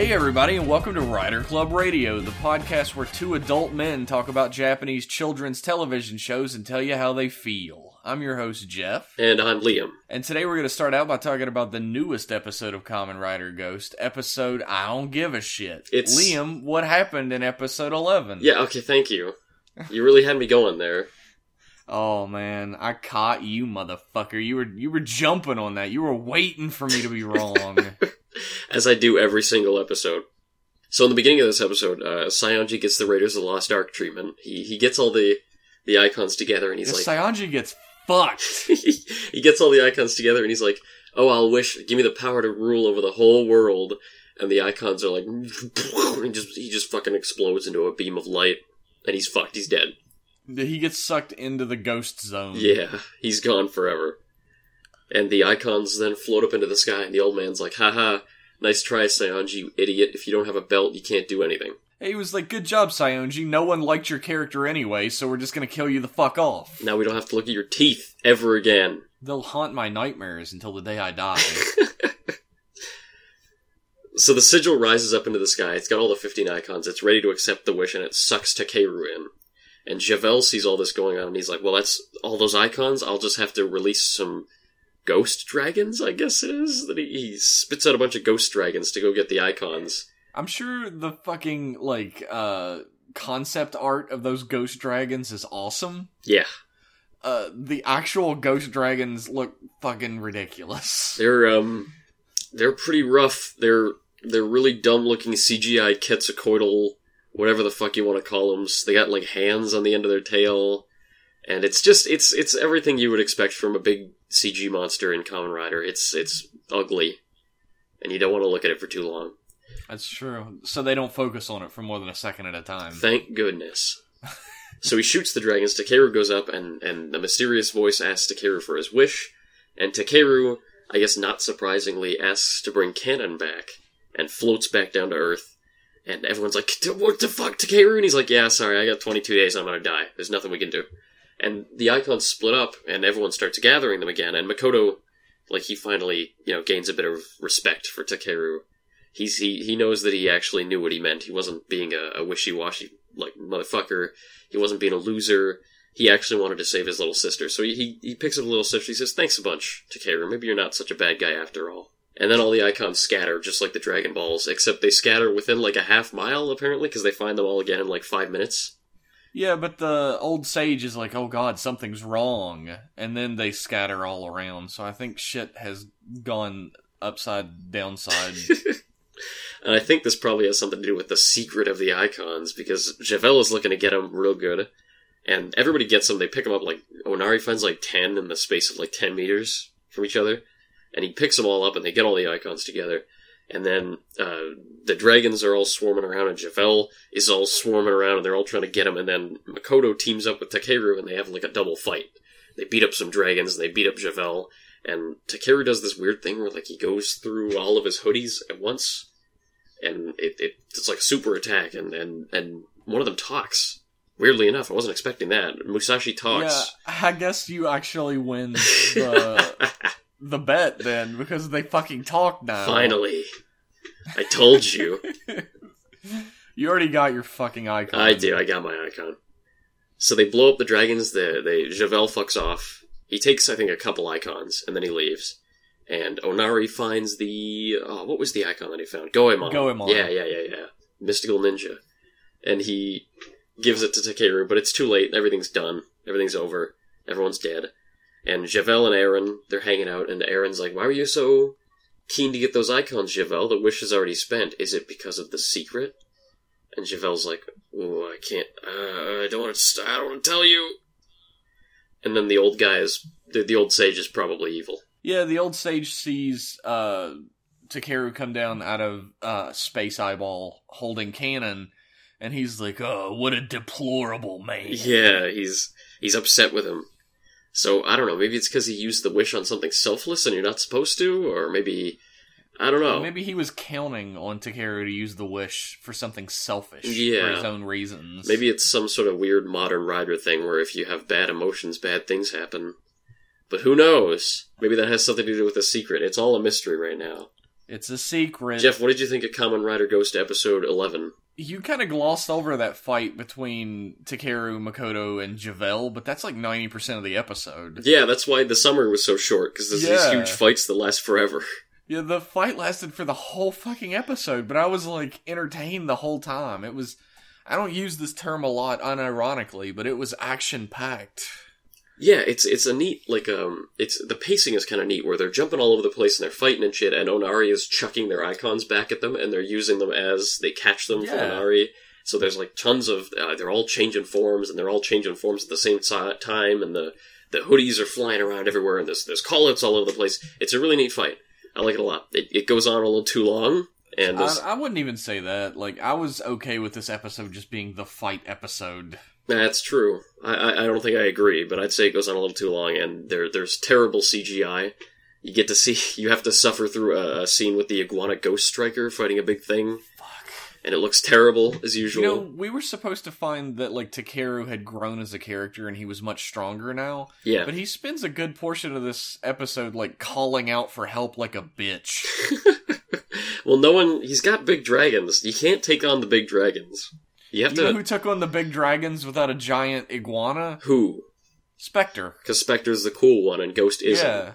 Hey, everybody, and welcome to Rider Club Radio, the podcast where two adult men talk about Japanese children's television shows and tell you how they feel. I'm your host, Jeff, And I'm Liam. and today we're going to start out by talking about the newest episode of Kamen Rider Ghost, episode I Don't Give a Shit. It's- Liam, what happened in episode 11? Yeah, okay, thank you. You really had me going there. Oh man, I caught you, motherfucker. You were you were jumping on that. You were waiting for me to be wrong. As I do every single episode. So in the beginning of this episode, uh, Saionji gets the Raiders of the Lost Ark treatment. He he gets all the the icons together and he's like Saionji gets fucked. he gets all the icons together and he's like, "Oh, I'll wish give me the power to rule over the whole world." And the icons are like and just he just fucking explodes into a beam of light and he's fucked. He's dead. He gets sucked into the ghost zone. Yeah, he's gone forever. And the icons then float up into the sky, and the old man's like, haha, nice try, Saionji, you idiot. If you don't have a belt, you can't do anything. He was like, "Good job, Saionji. No one liked your character anyway, so we're just gonna kill you the fuck off. Now we don't have to look at your teeth ever again. They'll haunt my nightmares until the day I die." So the sigil rises up into the sky, it's got all the 15 icons, it's ready to accept the wish, and it sucks Takeru in. And Javel sees all this going on, and he's like, well, that's all those icons, I'll just have to release some ghost dragons, I guess it is? That he, he spits out a bunch of ghost dragons to go get the icons. I'm sure the fucking like uh concept art of those ghost dragons is awesome. Yeah. Uh, the actual ghost dragons look fucking ridiculous. They're um they're pretty rough. They're they're really dumb looking CGI Quetzalcoatl, whatever the fuck you want to call them. They got like hands on the end of their tail, and it's just it's it's everything you would expect from a big CG monster in Kamen Rider. It's it's ugly, and you don't want to look at it for too long. That's true. So they don't focus on it for more than a second at a time. Thank goodness. so he shoots the dragons. Takeru goes up, and and the mysterious voice asks Takeru for his wish, and Takeru, I guess not surprisingly, asks to bring Kanon back, and floats back down to Earth. And everyone's like, "What the fuck, Takeru?" And he's like, "Yeah, sorry, I got 22 days. I'm gonna die. There's nothing we can do." And the icons split up, and everyone starts gathering them again. And Makoto, like, he finally, you know, gains a bit of respect for Takeru. He's he he knows that he actually knew what he meant. He wasn't being a, a wishy washy like motherfucker. He wasn't being a loser. He actually wanted to save his little sister. So he he, he picks up the little sister. He says, "Thanks a bunch, Takeru. Maybe you're not such a bad guy after all." And then all the icons scatter, just like the Dragon Balls, except they scatter within like a half mile apparently, because they find them all again in like five minutes. Yeah, but the old sage is like, "Oh God, something's wrong," and then they scatter all around. So I think shit has gone upside downside. And I think this probably has something to do with the secret of the icons, because Javel is looking to get them real good, and everybody gets them. They pick them up like Onari finds like ten in the space of like ten meters from each other, and he picks them all up, and they get all the icons together. And then uh, the dragons are all swarming around, and Javel is all swarming around, and they're all trying to get him. And then Makoto teams up with Takeru, and they have like a double fight. They beat up some dragons, and they beat up Javel. And Takeru does this weird thing where like he goes through all of his hoodies at once, and it, it it's like a super attack, and, and and one of them talks. Weirdly enough, I wasn't expecting that. Musashi yeah, talks. I guess you actually win the the bet then because they fucking talk now. Finally, I told you. you already got your fucking icon. I do. I got my icon. So they blow up the dragons. The they Javel fucks off. He takes, I think, a couple icons, and then he leaves. And Onari finds the oh, what was the icon that he found? Goemon. Goemon. Yeah, yeah, yeah, yeah. Mystical ninja. And he gives it to Takeru, but it's too late. Everything's done. Everything's over. Everyone's dead. And Javel and Aaron, they're hanging out, and Aaron's like, "Why were you so keen to get those icons, Javel? The wish is already spent. Is it because of the secret?" And Javel's like, "Oh, I can't. Uh, I don't want to. St- I don't want to tell you." And then the old guy is the, the old sage is probably evil. Yeah, the old sage sees uh, Takeru come down out of uh, Space Eyeball holding Kanon, and he's like, "Oh, what a deplorable man." Yeah, he's he's upset with him. So I don't know. Maybe it's because he used the wish on something selfless and you're not supposed to, or maybe I don't know. Maybe he was counting on Takeru to use the wish for something selfish yeah. for his own reasons. Maybe it's some sort of weird modern rider thing where if you have bad emotions, bad things happen. But who knows? Maybe that has something to do with the secret. It's all a mystery right now. It's a secret. Jeff, what did you think of Kamen Rider Ghost episode 11? You kind of glossed over that fight between Takeru, Makoto, and Javel, but that's like 90% of the episode. Yeah, that's why the summer was so short, because there's Yeah. these huge fights that last forever. Yeah, the fight lasted for the whole fucking episode, but I was like entertained the whole time. It was. I don't use this term a lot unironically, but it was action packed. Yeah, it's it's a neat like um it's the pacing is kind of neat where they're jumping all over the place and they're fighting and shit and Onari is chucking their icons back at them and they're using them as they catch them from Yeah. Onari. So there's like tons of uh, they're all changing forms and they're all changing forms at the same ti- time and the the hoodies are flying around everywhere and there's there's callouts all over the place. It's a really neat fight. I like it a lot. It, it goes on a little too long and I, I wouldn't even say that. Like, I was okay with this episode just being the fight episode. That's true. I, I I don't think I agree, but I'd say it goes on a little too long, and there there's terrible CGI. You get to see you have to suffer through a, a scene with the iguana ghost striker fighting a big thing, Fuck. and it looks terrible as usual. You know, we were supposed to find that, like, Takeru had grown as a character and he was much stronger now. yeah, But he spends a good portion of this episode, like, calling out for help like a bitch. well, no one he's got big dragons. You can't take on the big dragons. You have You know to who took on the big dragons without a giant iguana? who Spectre. because Spectre's the cool one and Ghost isn't. Yeah.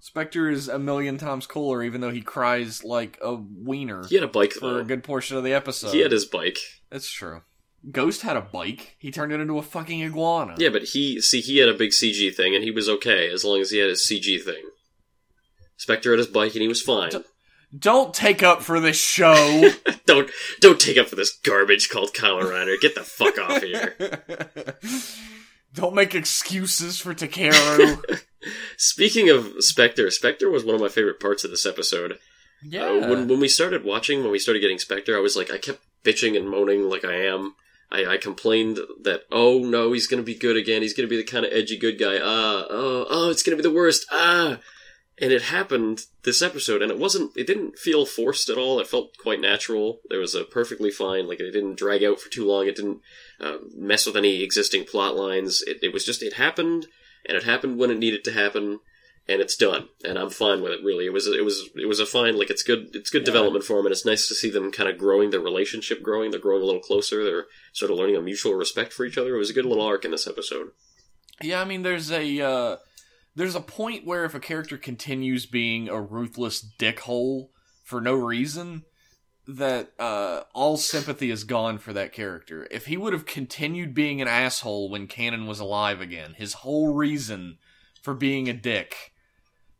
Spectre is a million times cooler, even though he cries like a wiener He had a bike for though. a good portion of the episode. He had his bike. That's true. Ghost had a bike. He turned it into a fucking iguana. Yeah, but he see he had a big CG thing, and he was okay as long as he had his CG thing. Spectre had his bike, and he was fine. Don't take up for this show. don't don't take up for this garbage called Rider. Get the fuck off here. Don't make excuses for Takeru. Speaking of Spectre, Spectre was one of my favorite parts of this episode. yeah. Uh, when when we started watching, when we started getting Spectre, I was like, I kept bitching and moaning like I am. I, I complained that oh no, he's gonna be good again. He's gonna be the kind of edgy good guy. Ah, oh, oh, it's gonna be the worst. Ah, and it happened this episode, and it wasn't. It didn't feel forced at all. It felt quite natural. There was a perfectly fine. Like it didn't drag out for too long. It didn't uh, mess with any existing plot lines. It, it was just it happened, and it happened when it needed to happen and it's done and i'm fine with it really it was it was it was a fine like it's good it's good Yeah. development for them and it's nice to see them kind of growing their relationship growing they're growing a little closer they're sort of learning a mutual respect for each other it was a good little arc in this episode Yeah, I mean, there's a uh, there's a point where if a character continues being a ruthless dickhole for no reason, that uh, all sympathy is gone for that character. If he would have continued being an asshole when Kanon was alive again, his whole reason for being a dick,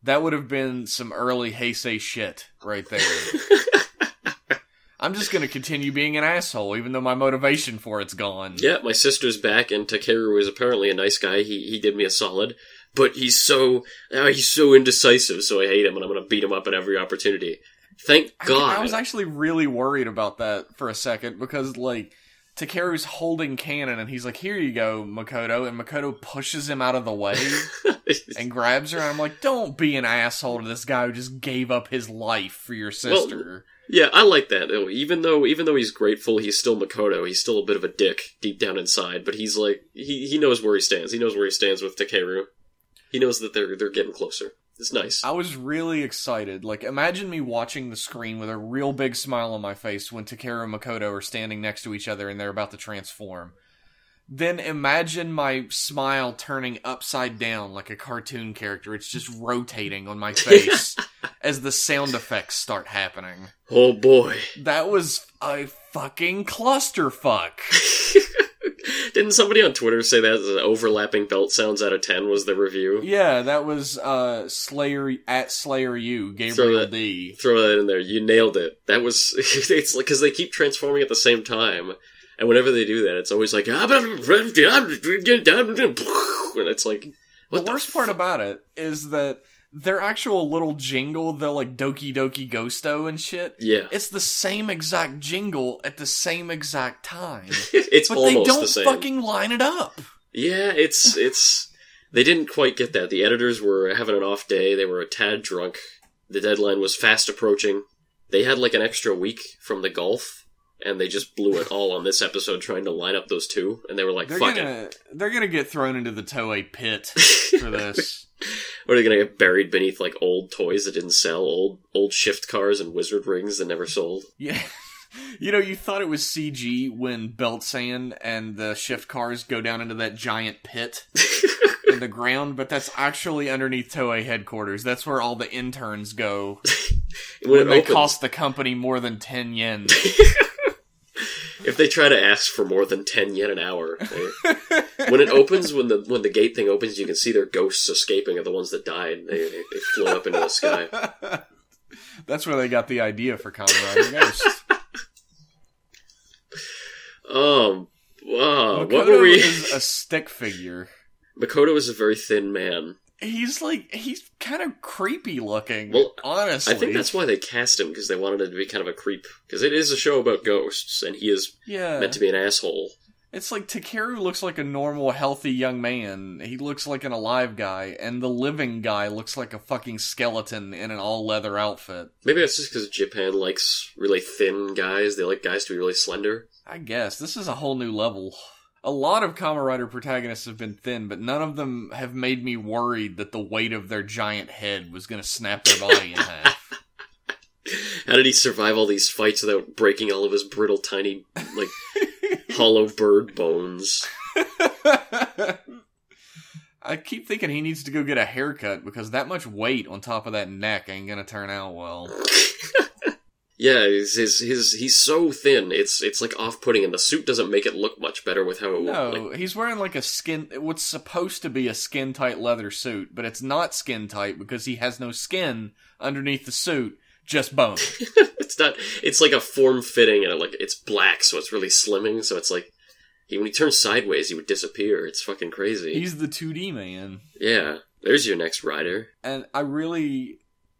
that would have been some early Heisei shit right there. I'm just gonna continue being an asshole, even though my motivation for it's gone. yeah my sister's back and takeru is apparently a nice guy he he did me a solid but he's so uh, he's so indecisive so i hate him and i'm gonna beat him up at every opportunity thank I, god I was actually really worried about that for a second because like Takeru's holding Kanon and he's like, "Here you go, Makoto," and Makoto pushes him out of the way and grabs her. And I'm like, "Don't be an asshole to this guy who just gave up his life for your sister." Yeah, I like that. Even though even though he's grateful, he's still Makoto. He's still a bit of a dick deep down inside, but he's like he, he knows where he stands. He knows where he stands with Takeru. He knows that they're they're getting closer. It's nice. I was really excited. Like, imagine me watching the screen with a real big smile on my face when Takeru and Makoto are standing next to each other and they're about to transform. Then imagine my smile turning upside down like a cartoon character. It's just rotating on my face as the sound effects start happening. Oh boy. That was a fucking clusterfuck. Didn't somebody on Twitter say that the overlapping belt sounds out of ten was the review? Yeah, that was uh Slayer at Slayer U, Gabriel that- D. Throw that in there. You nailed it. That was it's like because they keep transforming at the same time, and whenever they do that, it's always like "Ah, and it's like what the worst part about it is that their actual little jingle, the like Doki Doki Ghosto and shit, yeah, it's the same exact jingle at the same exact time. it's But they don't the fucking line it up. Yeah, it's it's they didn't quite get that. The editors were having an off day. They were a tad drunk. The deadline was fast approaching. They had like an extra week from the golf and they just blew it all on this episode trying to line up those two, and they were like, They're "Fuck gonna they're gonna get thrown into the Toei pit for this. Or are they gonna get buried beneath like old toys that didn't sell, old old shift cars and wizard rings that never sold? Yeah. You know, you thought it was CG when Belt-san and the shift cars go down into that giant pit in the ground, but that's actually underneath Toei headquarters. That's where all the interns go when, when it they opens, cost the company more than 10 yen. If they try to ask for more than ten yen an hour, they- when it opens, when the when the gate thing opens, you can see their ghosts escaping of the ones that died. They they, they float up into the sky. That's where they got the idea for Kamen Rider Ghost. Um, wow, what were we? is a stick figure. Makoto is a very thin man. He's like he's kind of creepy looking. Well, honestly, I think that's why they cast him because they wanted him to be kind of a creep. Because it is a show about ghosts, and he is yeah. meant to be an asshole. It's like Takeru looks like a normal, healthy young man. He looks like an alive guy, and the living guy looks like a fucking skeleton in an all leather outfit. Maybe that's just because Japan likes really thin guys. They like guys to be really slender. I guess this is a whole new level. A lot of Kamen Rider protagonists have been thin, but none of them have made me worried that the weight of their giant head was going to snap their body in half. How did he survive all these fights without breaking all of his brittle, tiny, like hollow bird bones? I keep thinking he needs to go get a haircut because that much weight on top of that neck ain't going to turn out well. Yeah, his, his his he's so thin. It's it's like off putting, and the suit doesn't make it look much better with how. No, like, he's wearing like a skin, what's supposed to be a skin tight leather suit, but it's not skin tight because he has no skin underneath the suit, just bone. it's not. It's like a form fitting, and it, like it's black, so it's really slimming. So it's like he, when he turns sideways, he would disappear. It's fucking crazy. He's the 2D man. yeah, there's your next rider. And I really.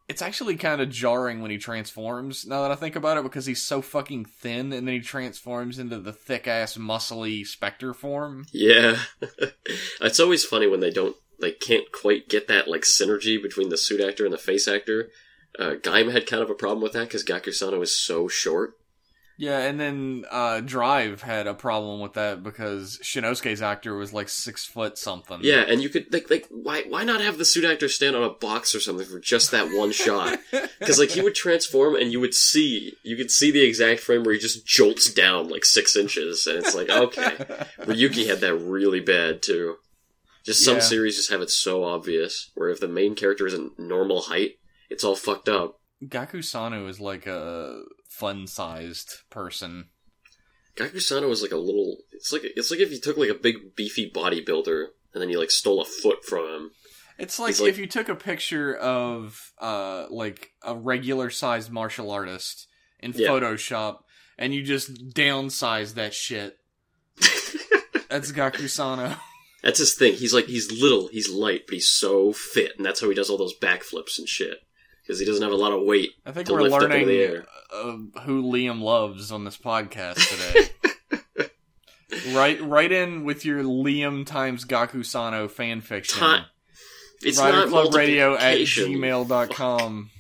It's actually kind of jarring when he transforms, now that I think about it, because he's so fucking thin and then he transforms into the thick ass, muscly Spectre form. Yeah, it's always funny when they don't they can't quite get that like synergy between the suit actor and the face actor. Uh, Gaim had kind of a problem with that because Gaku Sano is so short. Yeah, and then uh, Drive had a problem with that because Shinnosuke's actor was like six foot something. Yeah, and you could like like why why not have the suit actor stand on a box or something for just that one shot? Because like he would transform and you would see you could see the exact frame where he just jolts down like six inches, and it's like okay, Ryuki had that really bad too. Just some Yeah. series just have it so obvious where if the main character isn't normal height, it's all fucked up. Gaku Sano is like a fun-sized person. Gaku Sano is like a little. It's like it's like if you took like a big beefy bodybuilder and then you like stole a foot from him. It's like, like- if you took a picture of uh like a regular sized martial artist in Yeah. Photoshop and you just downsize that shit. That's Gaku Sano. That's his thing. He's like he's little, he's light, but he's so fit, and that's how he does all those backflips and shit. Because he doesn't have a lot of weight. I think we're learning uh, who Liam loves on this podcast today. right, right in with your Liam times Gaku Sano fan fiction. Ti- It's Rider not Club Radio at gmail.com.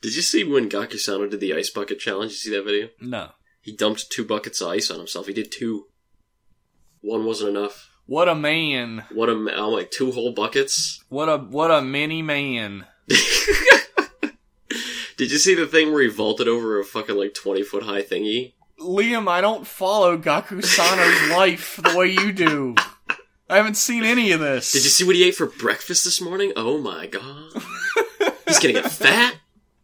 Did you see when Gaku Sano did the ice bucket challenge? You see that video? No. He dumped two buckets of ice on himself. He did two. One wasn't enough. What a man. What a I'm like two whole buckets. What a what a mini man. Did you see the thing where he vaulted over a fucking like twenty foot high thingy? Liam, I don't follow Gaku Sano's life the way you do. I haven't seen any of this. Did you see what he ate for breakfast this morning? Oh my god. He's gonna get fat.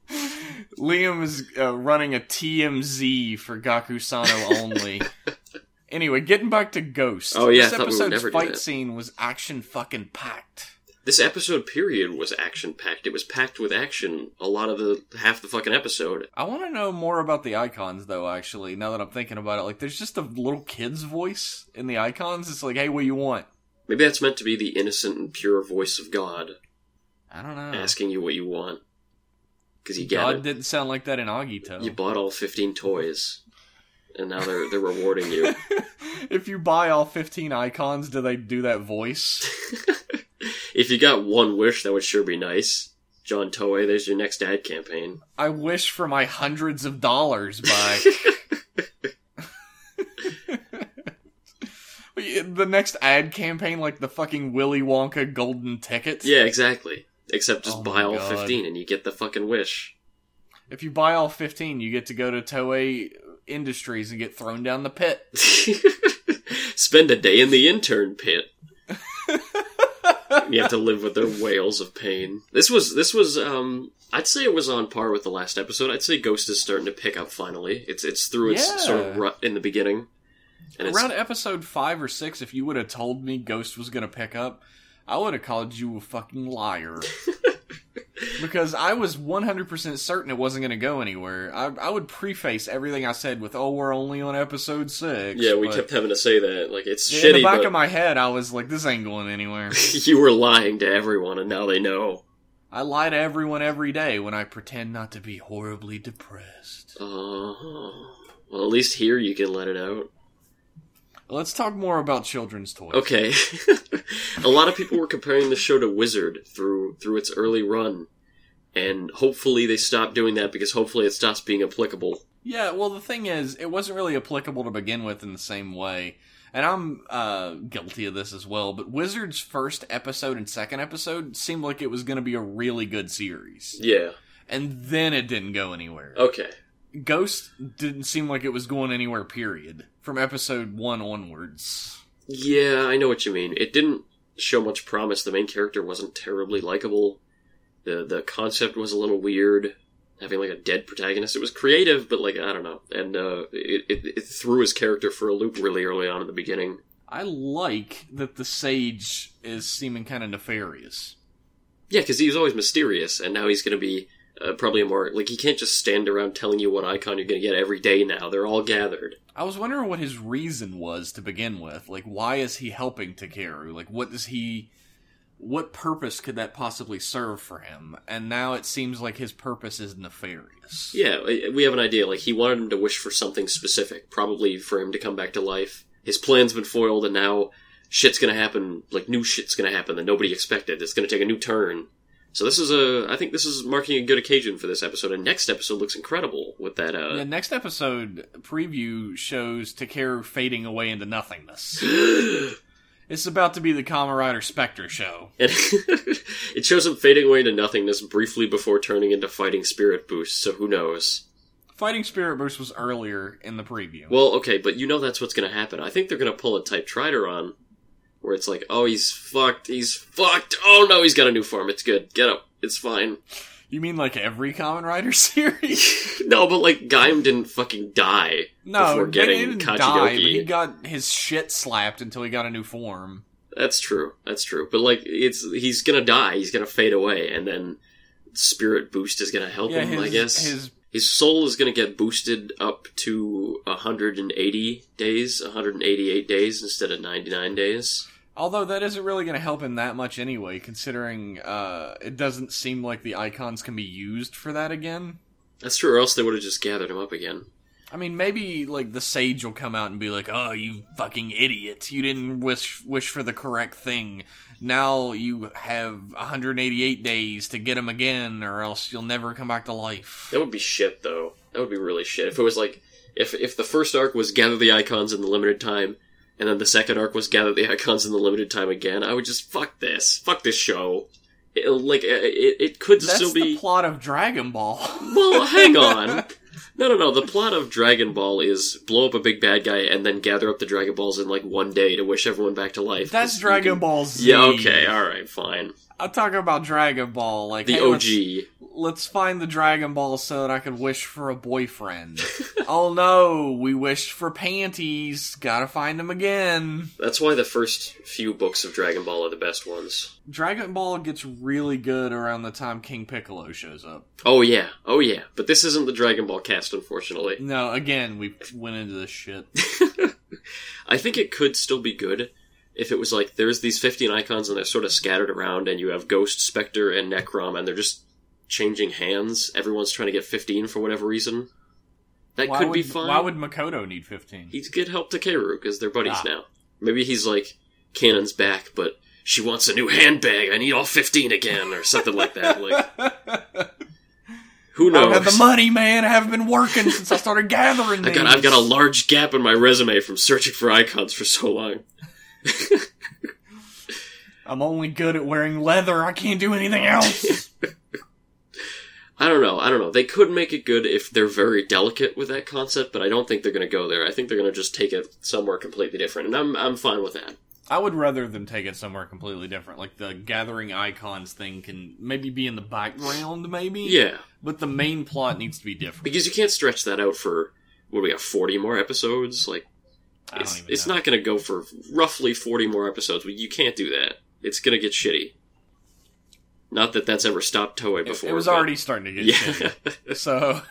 Liam is uh, running a TMZ for Gaku Sano only. anyway, getting back to Ghost. Oh, yeah, this we episode's never fight scene was action fucking packed. This episode period was action packed. It was packed with action a lot of the half the fucking episode. I want to know more about the icons, though. Actually, now that I'm thinking about it, like, there's just a little kid's voice in the icons. It's like, hey, what you want? Maybe that's meant to be the innocent and pure voice of God I don't know. asking you what you want. Because you God it. didn't sound like that in Agito. You bought all 15 toys. And now they're they're rewarding you. if you buy all 15 icons, do they do that voice? if you got one wish, that would sure be nice. John Toei, there's your next ad campaign. I wish for my hundreds of dollars by. the next ad campaign, like the fucking Willy Wonka golden ticket. Yeah, exactly. Except just oh buy all God. 15 and you get the fucking wish. If you buy all 15, you get to go to Toei Industries and get thrown down the pit. Spend a day in the intern pit. you have to live with their wails of pain. This was this was um I'd say it was on par with the last episode. I'd say Ghost is starting to pick up finally. It's it's through its Yeah. sort of rut in the beginning. And it's Around episode 5 or 6, if you would have told me Ghost was going to pick up, I would have called you a fucking liar. because I was 100% certain it wasn't going to go anywhere. I, I would preface everything I said with, oh, we're only on episode 6. yeah, we kept having to say that. Like it's shitty. In shitty, the back but of my head, I was like, this ain't going anywhere. you were lying to everyone and now they know. I lie to everyone every day when I pretend not to be horribly depressed. Oh. Well, at least here you can let it out. Let's talk more about children's toys. Okay. a lot of people were comparing the show to Wizard through through its early run. And hopefully they stop doing that because hopefully it stops being applicable. Yeah, well, the thing is, it wasn't really applicable to begin with in the same way. And I'm uh, guilty of this as well, but Wizard's first episode and second episode seemed like it was going to be a really good series. Yeah. And then it didn't go anywhere. Okay. Ghost didn't seem like it was going anywhere, period. From episode one onwards. Yeah, I know what you mean. It didn't show much promise. The main character wasn't terribly likable. The the concept was a little weird. Having like a dead protagonist. It was creative, but like I don't know. And uh, it, it it threw his character for a loop really early on in the beginning. I like that the sage is seeming kind of nefarious. Yeah, because he was always mysterious, and now he's going to be uh, probably a more like he can't just stand around telling you what icon you're going to get every day. Now they're all gathered. I was wondering what his reason was to begin with. Like, why is he helping Takeru? Like, what does he. What purpose could that possibly serve for him? And now it seems like his purpose is nefarious. Yeah, we have an idea. Like he wanted him to wish for something specific, probably for him to come back to life. His plan's been foiled, and now shit's going to happen. Like new shit's going to happen that nobody expected. It's going to take a new turn. So this is a. I think this is marking a good occasion for this episode. And next episode looks incredible with that. Uh, The next episode preview shows Takeru fading away into nothingness. It's about to be the Kamen Rider Spectre show. It shows him fading away into nothingness briefly before turning into fighting spirit boost, so who knows? Fighting Spirit Boost was earlier in the preview. Well, okay, but you know that's what's gonna happen. I think they're gonna pull a Type Trider on, where it's like, oh, he's fucked, he's fucked, oh no, he's got a new form, it's good, get up, it's fine. you mean like every Kamen Rider series? no, but like, Gaim didn't fucking die no, before getting he didn't Kachidoki. die, but he got his shit slapped until he got a new form. That's true, that's true. But like, it's he's gonna die, he's gonna fade away, and then Spirit Boost is gonna help Yeah, him, his, I guess. his His soul is going to get boosted up to 180 days, 188 days instead of 99 days. Although that isn't really going to help him that much anyway, considering uh, it doesn't seem like the icons can be used for that again. That's true, or else they would have just gathered him up again. I mean, maybe like the sage will come out and be like, "Oh, you fucking idiot! You didn't wish wish for the correct thing. Now you have 188 days to get him again, or else you'll never come back to life." That would be shit, though. That would be really shit. If it was like, if if the first arc was gather the icons in the limited time, and then the second arc was gather the icons in the limited time again, I would just fuck this, fuck this show. It, like it, it could That's still be. the plot of Dragon Ball. Well, hang on. No, no, no. The plot of Dragon Ball is blow up a big bad guy and then gather up the Dragon Balls in like one day to wish everyone back to life. That's Dragon can- Ball Z. Yeah, okay, alright, fine. I'm talking about Dragon Ball, like The hey, let's- OG. let's find the Dragon Ball so that I can wish for a boyfriend. oh no, we wished for panties. Gotta find them again. That's why the first few books of Dragon Ball are the best ones. Dragon Ball gets really good around the time King Piccolo shows up. Oh yeah, oh yeah. But this isn't the Dragon Ball cast, unfortunately. No, again, we went into this shit. I think it could still be good if it was like there's these 15 icons and they're sort of scattered around and you have Ghost, Spectre, and Necrom and they're just changing hands. Everyone's trying to get 15 for whatever reason. That why could would, be fun. Why would Makoto need 15? He'd get help to Kaoru because they're buddies Ah. now. Maybe he's like, Kanon's back, but she wants a new handbag. I need all 15 again, or something like that. Like, who knows? I have the money, man. I haven't been working since I started gathering I've got, I've got a large gap in my resume from searching for icons for so long. I'm only good at wearing leather. I can't do anything else. I don't know. I don't know. They could make it good if they're very delicate with that concept, but I don't think they're going to go there. I think they're going to just take it somewhere completely different, and I'm I'm fine with that. I would rather them take it somewhere completely different. Like the gathering icons thing can maybe be in the background, maybe. Yeah, But the main plot needs to be different. because you can't stretch that out for what we got? Forty more episodes? Like it's it's not going to go for roughly forty more episodes. You can't do that. It's going to get shitty. Not that that's ever stopped Toei before. it was but- already starting to get yeah. shitty. So,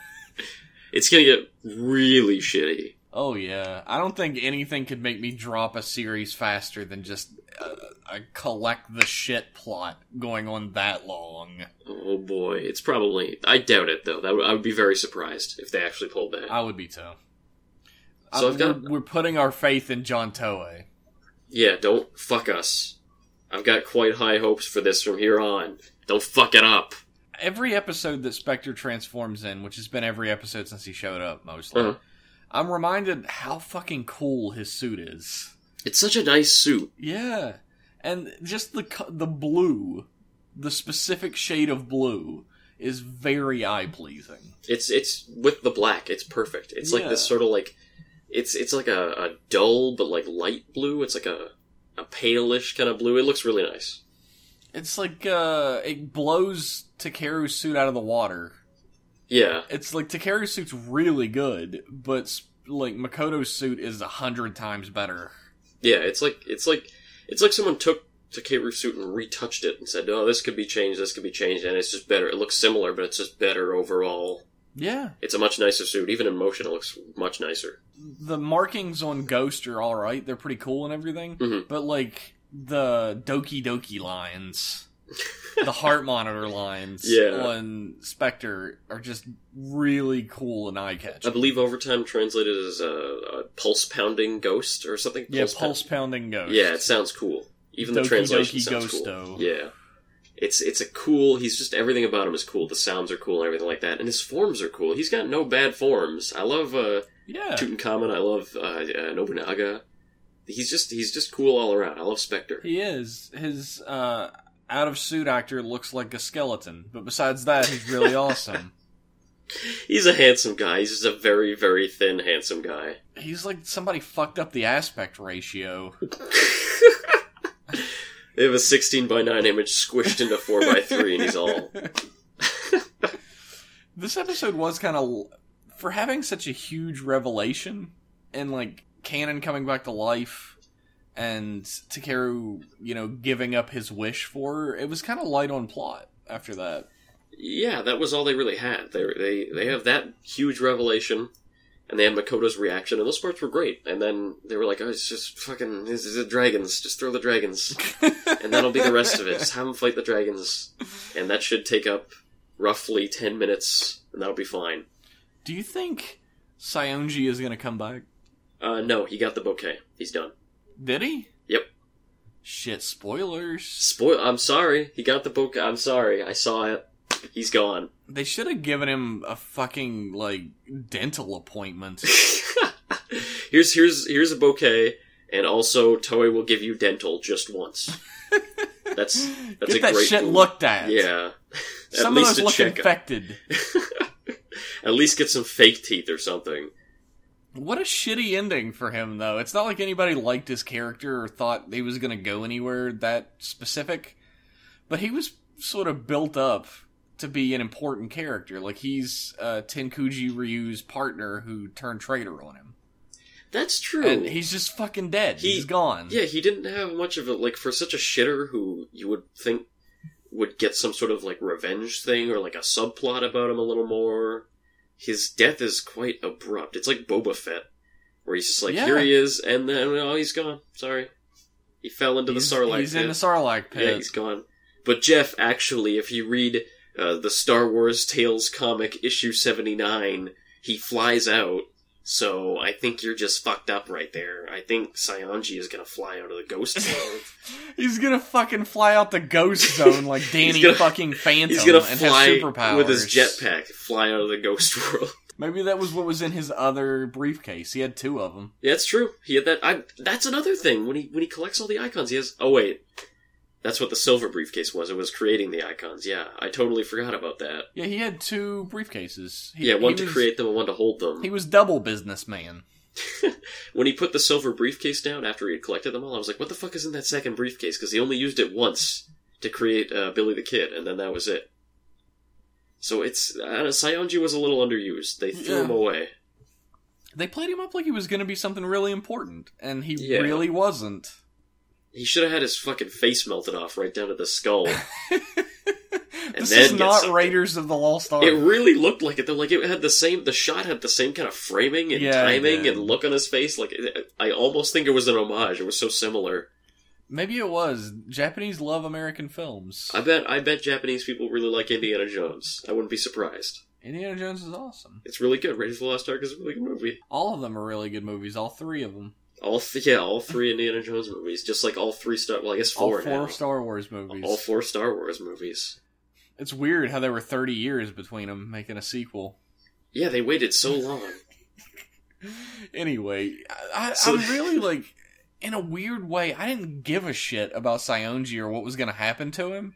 it's going to get really shitty. oh yeah, I don't think anything could make me drop a series faster than just uh, a collect the shit plot going on that long. Oh boy, it's probably. I doubt it though. That would, I would be very surprised if they actually pulled that. I would be too. So I've got- we're, we're putting our faith in John Toei. Yeah, don't fuck us. I've got quite high hopes for this from here on. Don't fuck it up. Every episode that Spectre transforms in, which has been every episode since he showed up, mostly, Uh-huh. I'm reminded how fucking cool his suit is. It's such a nice suit. Yeah, and just the the blue, the specific shade of blue, is very eye pleasing. It's it's with the black. It's perfect. It's like this sort of like it's it's like a, a dull but like light blue. It's like a a palish kind of blue. It looks really nice. It's like uh, it blows Takeru's suit out of the water. Yeah, It's like Takeru's suit's really good, but like Makoto's suit is a hundred times better. yeah. It's like it's like it's like someone took Takeru's suit and retouched it and said, "Oh, this could be changed. This could be changed," and it's just better. It looks similar, but it's just better overall. Yeah, It's a much nicer suit. Even in motion, it looks much nicer. the markings on Ghost are all right; they're pretty cool and everything. Mhm. But like the Doki Doki lines, the heart monitor lines Yeah. on Spectre are just really cool and eye catching. I believe overtime translated as a, a pulse pounding ghost or something. Yeah, pound- pulse pounding Ghost. Yeah, it sounds cool. Even the translation Doki sounds cool. Yeah, it's it's a cool. He's just everything about him is cool. The sounds are cool and everything like that, and his forms are cool. He's got no bad forms. I love uh, yeah. Tutankhamun. I love uh, uh, Nobunaga. He's just he's just cool all around. I love Spectre. He is. His uh, out of suit actor looks like a skeleton, but besides that, he's really awesome. He's a handsome guy. He's just a very very thin handsome guy. He's like somebody fucked up the aspect ratio. They have a 16 by 9 image squished into 4 by 3 and he's all This episode was kind of for having such a huge revelation and like Kanon coming back to life and Takeru, you know, giving up his wish for her. It was kind of light on plot after that. Yeah, that was all they really had. They they they have that huge revelation, and they had Makoto's reaction, and those parts were great. And then they were like, "Oh, it's just fucking this is the dragons. Just throw the dragons, and that'll be the rest of it. Just have them fight the dragons, and that should take up roughly ten minutes, and that'll be fine." Do you think Saionji is going to come back? Uh, no, he got the bouquet. He's done. Did he? Yep. Shit, spoilers. Spoil. I'm sorry. He got the bouquet. I'm sorry. I saw it. He's gone. They should have given him a fucking like dental appointment. here's here's here's a bouquet, and also Toei will give you dental just once. That's that's Get a that great shit move. looked at. Yeah, Some at of least those look infected. At least get some fake teeth or something. What a shitty ending for him, though. It's not like anybody liked his character or thought he was going to go anywhere that specific. But he was sort of built up to be an important character. Like, he's uh, Tenkuji Ryu's partner who turned traitor on him. That's true. And he's just fucking dead. He- he's gone. yeah, he didn't have much of a like for such a shitter who you would think would get some sort of like revenge thing or like a subplot about him a little more. His death is quite abrupt. It's like Boba Fett, where he's just like, Yeah. here he is, and then oh, he's gone. Sorry, he fell into he's, the Sarlacc He's pit. in the Sarlacc pit. Yeah, pit. he's gone. But Jeff, actually, if you read uh, the Star Wars Tales comic issue 79, he flies out. So I think you're just fucked up right there. I think Saionji is gonna fly out of the ghost world. He's gonna fucking fly out the ghost zone like Danny gonna- fucking Phantom He's gonna and have fly superpowers with his jetpack, fly out of the ghost world. Maybe that was what was in his other briefcase. He had two of them. Yeah, it's true. He had that. I, that's another thing. When he when he collects all the icons, he has. Oh wait, that's what the silver briefcase was. It was creating the icons. Yeah, I totally forgot about that. Yeah, he had two briefcases. He, yeah, one to was- create them and one to hold them. He was double businessman. when he put the silver briefcase down after he had collected them all, I was like, "What the fuck is in that second briefcase?" Because he only used it once to create uh, Billy the Kid, and then that was it. So it's uh, Saionji was a little underused. They threw Yeah. him away. They played him up like he was going to be something really important, and he Yeah. really wasn't. He should have had his fucking face melted off right down to the skull. this is not. Raiders of the Lost Ark. It really looked like it. though. Like it had the same. The shot had the same kind of framing and Yeah, timing and look on his face. Like it, I almost think it was an homage. It was so similar. Maybe it was. Japanese love American films. I bet. I bet Japanese people really like Indiana Jones. I wouldn't be surprised. Indiana Jones is awesome. It's really good. Raiders of the Lost Ark is a really good movie. All of them are really good movies. All three of them. All th- yeah, all three Indiana Jones movies, just like all three Star. Well, I guess four. All four. now. Star Wars movies. All four Star Wars movies. It's weird how there were 30 years between them making a sequel. Yeah, they waited so long. Anyway, I, I, So- I'm really like, in a weird way, I didn't give a shit about Saionji or what was going to happen to him.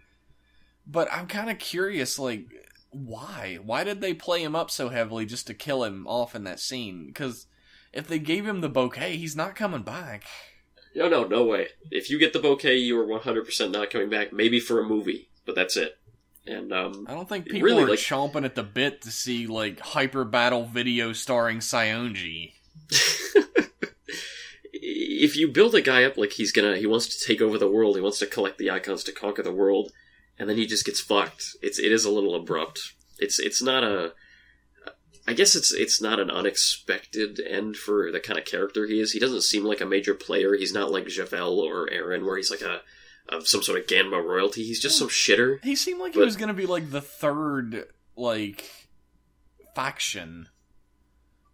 But I'm kind of curious, like, why? Why did they play him up so heavily just to kill him off in that scene? Because if they gave him the bouquet, he's not coming back. No, no, no way. If you get the bouquet, you are one hundred percent not coming back. Maybe for a movie, but that's it. And um, I don't think people Really, are like- chomping at the bit to see like hyper battle video starring Saionji. if you build a guy up like he's gonna, he wants to take over the world. He wants to collect the icons to conquer the world, and then he just gets fucked. It's it is a little abrupt. It's it's not a. I guess it's it's not an unexpected end for the kind of character he is. He doesn't seem like a major player. He's not like Javel or Aaron, where he's like a, a some sort of Ganma royalty. He's just some shitter. He seemed like he was going to be like the third like faction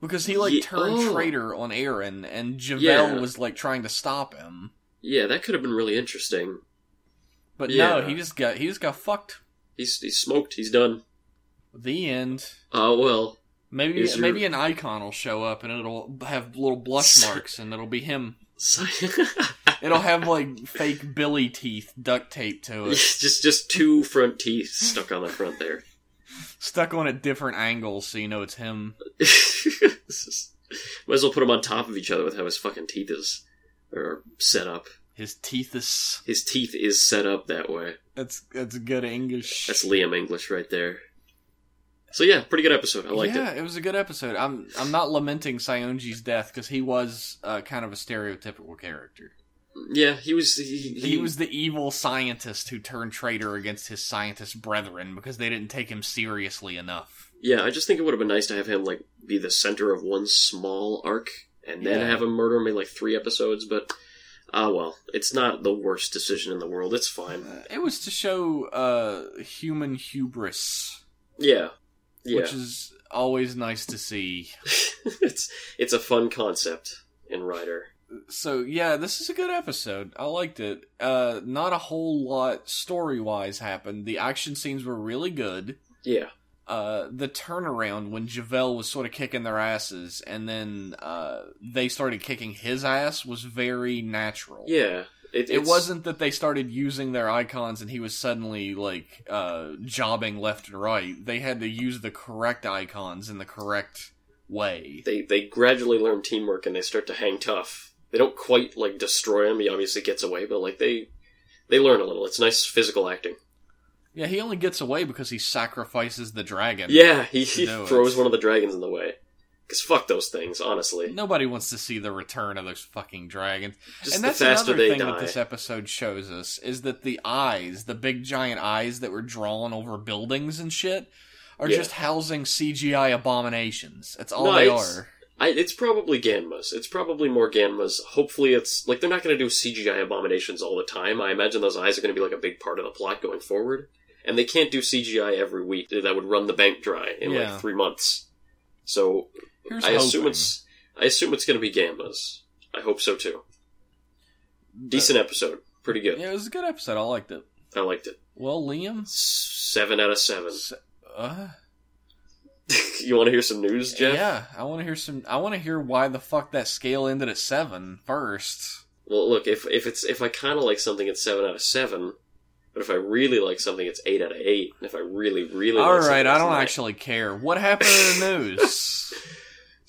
because he like turned oh. traitor on Aaron and Javel Yeah. was like trying to stop him. Yeah, that could have been really interesting. But Yeah. no, he just got he just got fucked. He's he's smoked. He's done. The end. Oh well. Maybe your- maybe an icon will show up and it'll have little blush marks and it'll be him. It'll have like fake Billy teeth duct taped to it, just just two front teeth stuck on the front there. stuck on at different angles so you know it's him. Might as well put them on top of each other with how his fucking teeth is are set up. His teeth is His teeth is set up that way. that's that's good English. That's Liam English right there. So yeah, pretty good episode. I liked yeah, it. it. was a good episode. I'm I'm not lamenting Saionji's death because he was uh, kind of a stereotypical character. Yeah, he was. He, He, was the evil scientist who turned traitor against his scientist brethren because they didn't take him seriously enough. Yeah, I just think it would have been nice to have him like be the center of one small arc, and then Yeah. have him murder him in like three episodes. But ah, well, it's not the worst decision in the world. It's fine. Uh, It was to show uh, human hubris, Yeah, yeah. which is always nice to see. it's it's a fun concept in Rider. So yeah, this is a good episode. I liked it. Uh, not a whole lot story wise happened. The action scenes were really good. Yeah, uh, the turnaround when Javel was sort of kicking their asses, and then uh, they started kicking his ass was very natural. yeah. It, It wasn't that they started using their icons and he was suddenly like uh, jobbing left and right. They had to use the correct icons in the correct way. They they gradually learn teamwork and they start to hang tough. They don't quite like destroy him. He obviously gets away, but like they they learn a little. It's nice physical acting. Yeah, he only gets away because he sacrifices the dragon. Yeah, he, he do it. throws one of the dragons in the way. Cause fuck those things, honestly. Nobody wants to see the return of those fucking dragons. Just and the that's another thing die. that this episode shows us is that the eyes, the big giant eyes that were drawn over buildings and shit, are Yeah. just housing CGI abominations. That's all No, they it's- are. I, it's probably Ganmas. It's probably more Ganmas. Hopefully, it's like they're not going to do CGI abominations all the time. I imagine those eyes are going to be like a big part of the plot going forward, and they can't do CGI every week. That would run the bank dry in Yeah. like three months. So Here's I assume it's I assume it's going to be Ganmas. I hope so too. Decent episode, pretty good. Yeah, it was a good episode. I liked it. I liked it. Well, Liam, Seven out of seven. s- uh, you want to hear some news, Jeff? Yeah, I want to hear some. I want to hear why the fuck that scale ended at seven first. Well, look, if if it's if I kind of like something, it's seven out of seven. But if I really like something, it's eight out of eight. And if I really, really All like right, I don't nine. actually care. What happened in the news?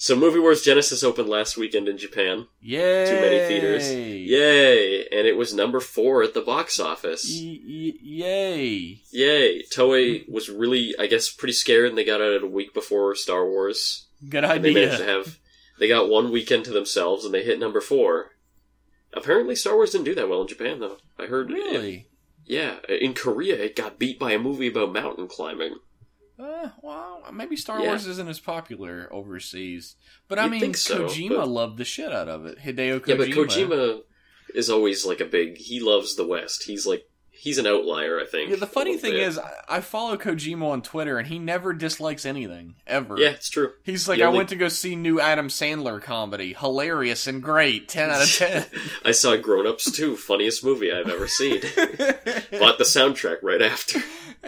So, Movie Wars Genesis opened last weekend in Japan. Yay! Too many theaters. Yay! And it was number four at the box office. Y- y- yay! Yay! Toei was really, I guess, pretty scared, and they got out of a week before Star Wars. Good And they managed to have. They got one weekend to themselves, and they hit number four. Apparently, Star Wars didn't do that well in Japan, though. I heard. Really? yeah, in Korea, it got beat by a movie about mountain climbing. Uh, well, maybe Star Yeah. Wars isn't as popular overseas, but I You'd mean, so, Kojima but- loved the shit out of it. Hideo Kojima. Yeah, but Kojima is always like a big. He loves the West. He's like he's an outlier, I think. Yeah, the funny thing bit. is, I, follow Kojima on Twitter, and he never dislikes anything ever. yeah, it's true. He's like, The I only- went to go see new Adam Sandler comedy, hilarious and great, ten out of ten. I saw Grown Ups too, funniest movie I've ever seen. Bought the soundtrack right after.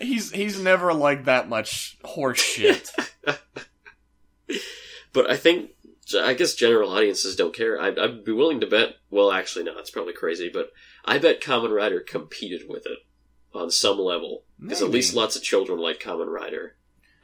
he's he's never like that much horse shit. But I think, I guess general audiences don't care. I'd, I'd be willing to bet, well, actually, no, it's probably crazy, but I bet Kamen Rider competed with it on some level. Because at least lots of children like Kamen Rider.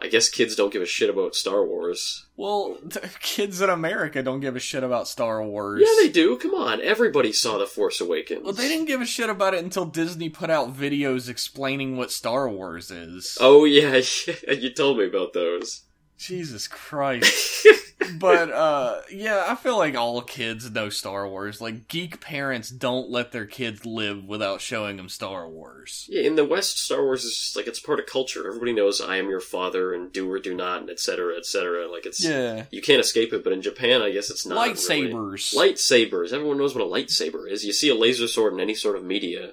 I guess kids don't give a shit about Star Wars. Well, kids in America don't give a shit about Star Wars. Yeah, they do. Come on. Everybody saw The Force Awakens. Well, they didn't give a shit about it until Disney put out videos explaining what Star Wars is. Oh, yeah, you told me about those. Jesus Christ. but uh yeah, I feel like all kids know Star Wars. Like geek parents don't let their kids live without showing them Star Wars. Yeah, in the West, Star Wars is just like it's part of culture. Everybody knows I am your father and do or do not, and etc. etc. Like it's Yeah. you can't escape it. But in Japan, I guess it's not really. Lightsabers. Lightsabers. Everyone knows what a lightsaber is. You see a laser sword in any sort of media,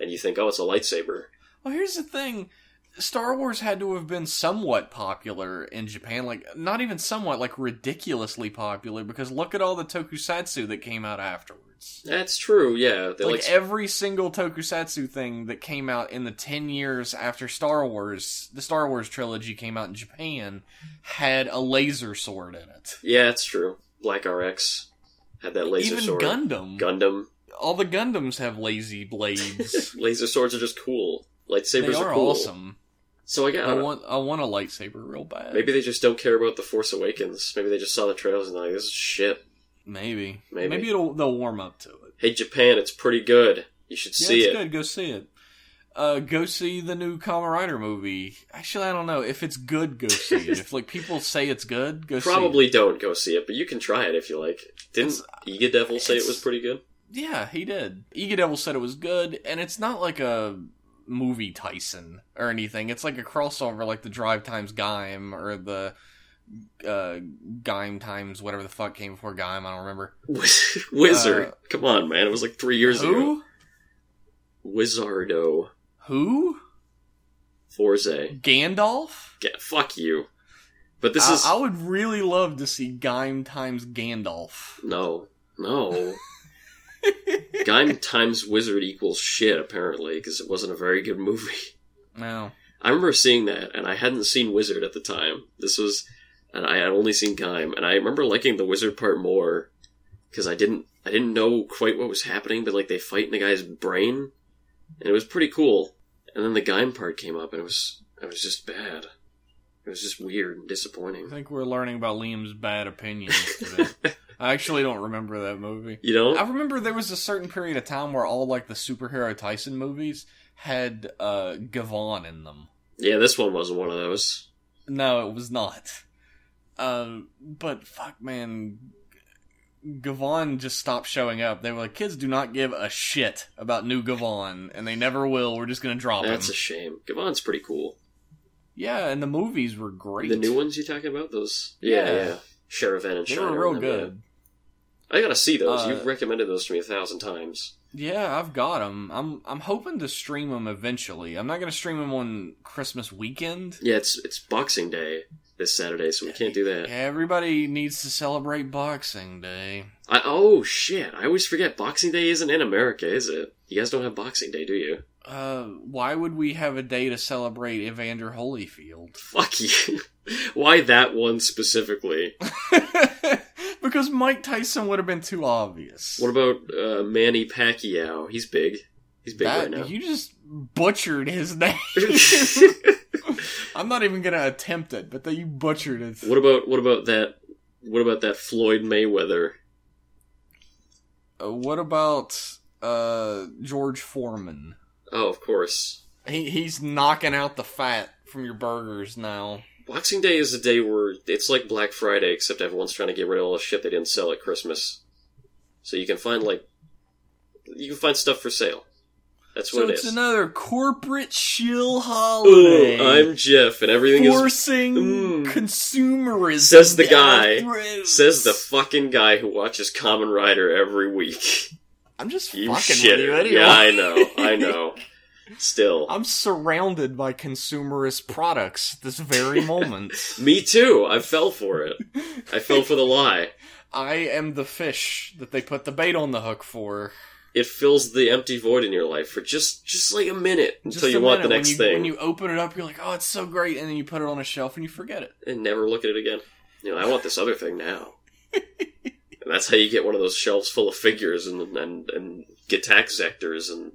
and you think, oh, it's a lightsaber. Well, here's the thing. Star Wars had to have been somewhat popular in Japan, like not even somewhat, like ridiculously popular because look at all the tokusatsu that came out afterwards. That's true. Yeah, like, like, every single tokusatsu thing that came out in the 10 years after Star Wars, the Star Wars trilogy came out in Japan, had a laser sword in it. yeah, it's true. Black RX had that laser Even sword. Gundam. Gundam. all the Gundams have lazy blades. Laser swords are just cool. Lightsabers they are, cool. awesome. So I got. I want I want a lightsaber real bad. Maybe they just don't care about the Force Awakens. Maybe they just saw the trailers and they're like, this is shit. Maybe. Maybe. Maybe it'll they'll warm up to it. Hey, Japan, it's pretty good. You should Yeah, see it's it. good. Go see it. Uh, go see the new Kamen Rider movie. Actually, I don't know if it's good. Go see it. If like people say it's good, go see it. Probably don't go see it, but you can try it if you like. Didn't It's- Ega Devil say it was pretty good? Yeah, he did. Ega Devil said it was good, and it's not like a movie Taisen or anything. It's like a crossover, like the Drive Times Gaim or the uh, Gaim Times, whatever the fuck came before Gaim. I don't remember. Wizard. Uh, Come on, man. It was like three years ago. Wizardo. Who? Fourze. Gandalf? Yeah, fuck you. But this I, is. I would really love to see Gaim times Gandalf. No. No. Gaim times Wizard equals shit, apparently, because it wasn't a very good movie. No. I remember seeing that, and I hadn't seen Wizard at the time. This was, and I had only seen Gaim, and I remember liking the Wizard part more because I didn't, I didn't know quite what was happening, but like they fight in the guy's brain, and it was pretty cool. And then the Gaim part came up, and it was, it was just bad. It was just weird and disappointing. I think we're learning about Liam's bad opinions today. I actually don't remember that movie. You know? I remember there was a certain period of time where all like the superhero Taisen movies had uh Gavan in them. Yeah, this one wasn't one of those. No, it was not. Uh, but fuck, man, Gavan just stopped showing up. They were like, kids do not give a shit about new Gavan, and they never will. We're just gonna drop That's him. a shame. Gavan's pretty cool. yeah, and the movies were great. The new ones you talking about? Those? Yeah, Yeah. yeah. Sharivan and they Shiner. were real and them, yeah. good. I gotta see those. Uh, You've recommended those to me a thousand times. Yeah, I've got them. I'm I'm hoping to stream them eventually. I'm not gonna stream them on Christmas weekend. Yeah, it's it's Boxing Day this Saturday, so we can't do that. Everybody needs to celebrate Boxing Day. I, oh shit! I always forget Boxing Day isn't in America, is it? You guys don't have Boxing Day, do you? Uh, why would we have a day to celebrate Evander Holyfield? Fuck you. Why that one specifically? because Mike Tyson would have been too obvious. What about uh, Manny Pacquiao? He's big. He's big that, right now. You just butchered his name. I'm not even gonna attempt it, but that you butchered it. what about what about that? What about that Floyd Mayweather? Uh, what about uh, George Foreman? Oh, of course. He he's knocking out the fat from your burgers now. Boxing Day is a day where it's like Black Friday, except everyone's trying to get rid of all the shit they didn't sell at Christmas. So you can find like you can find stuff for sale. That's So what it it's is. another corporate shill Ooh, holiday. I'm Jeff, and everything is forcing Mm. consumerism. Says the guy- throats. says the fucking guy who watches Kamen Rider every week. I'm just You fucking shit. with you anyway. Yeah, I know. I know. Still, I'm surrounded by consumerist products this very moment. me too. I fell for it. I fell for the lie. I am the fish that they put the bait on the hook for. It fills the empty void in your life for just just like a minute until you a want the next when you, thing, When you open it up, you're like, "Oh, it's so great," and then you put it on a shelf and you forget it. and never look at it again. You know, I want this other thing now. and that's how you get one of those shelves full of figures and and and Gatack Zectors and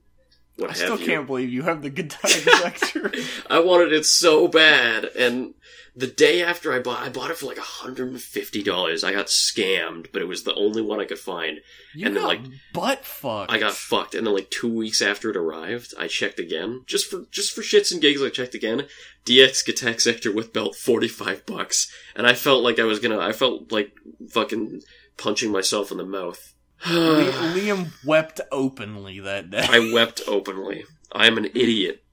what I still you. can't believe you have the Gatack Zector. I wanted it so bad, and the day after I bought, I bought it for like hundred and fifty dollars. I got scammed, but it was the only one I could find. You And then, got like, butt fucked. I got fucked, and then like two weeks after it arrived, I checked again, just for just for shits and gigs. I checked again. DX Attack Sector with belt, forty five bucks, and I felt like I was gonna. I felt like fucking punching myself in the mouth. Li- Liam wept openly that day. I wept openly. I am an idiot.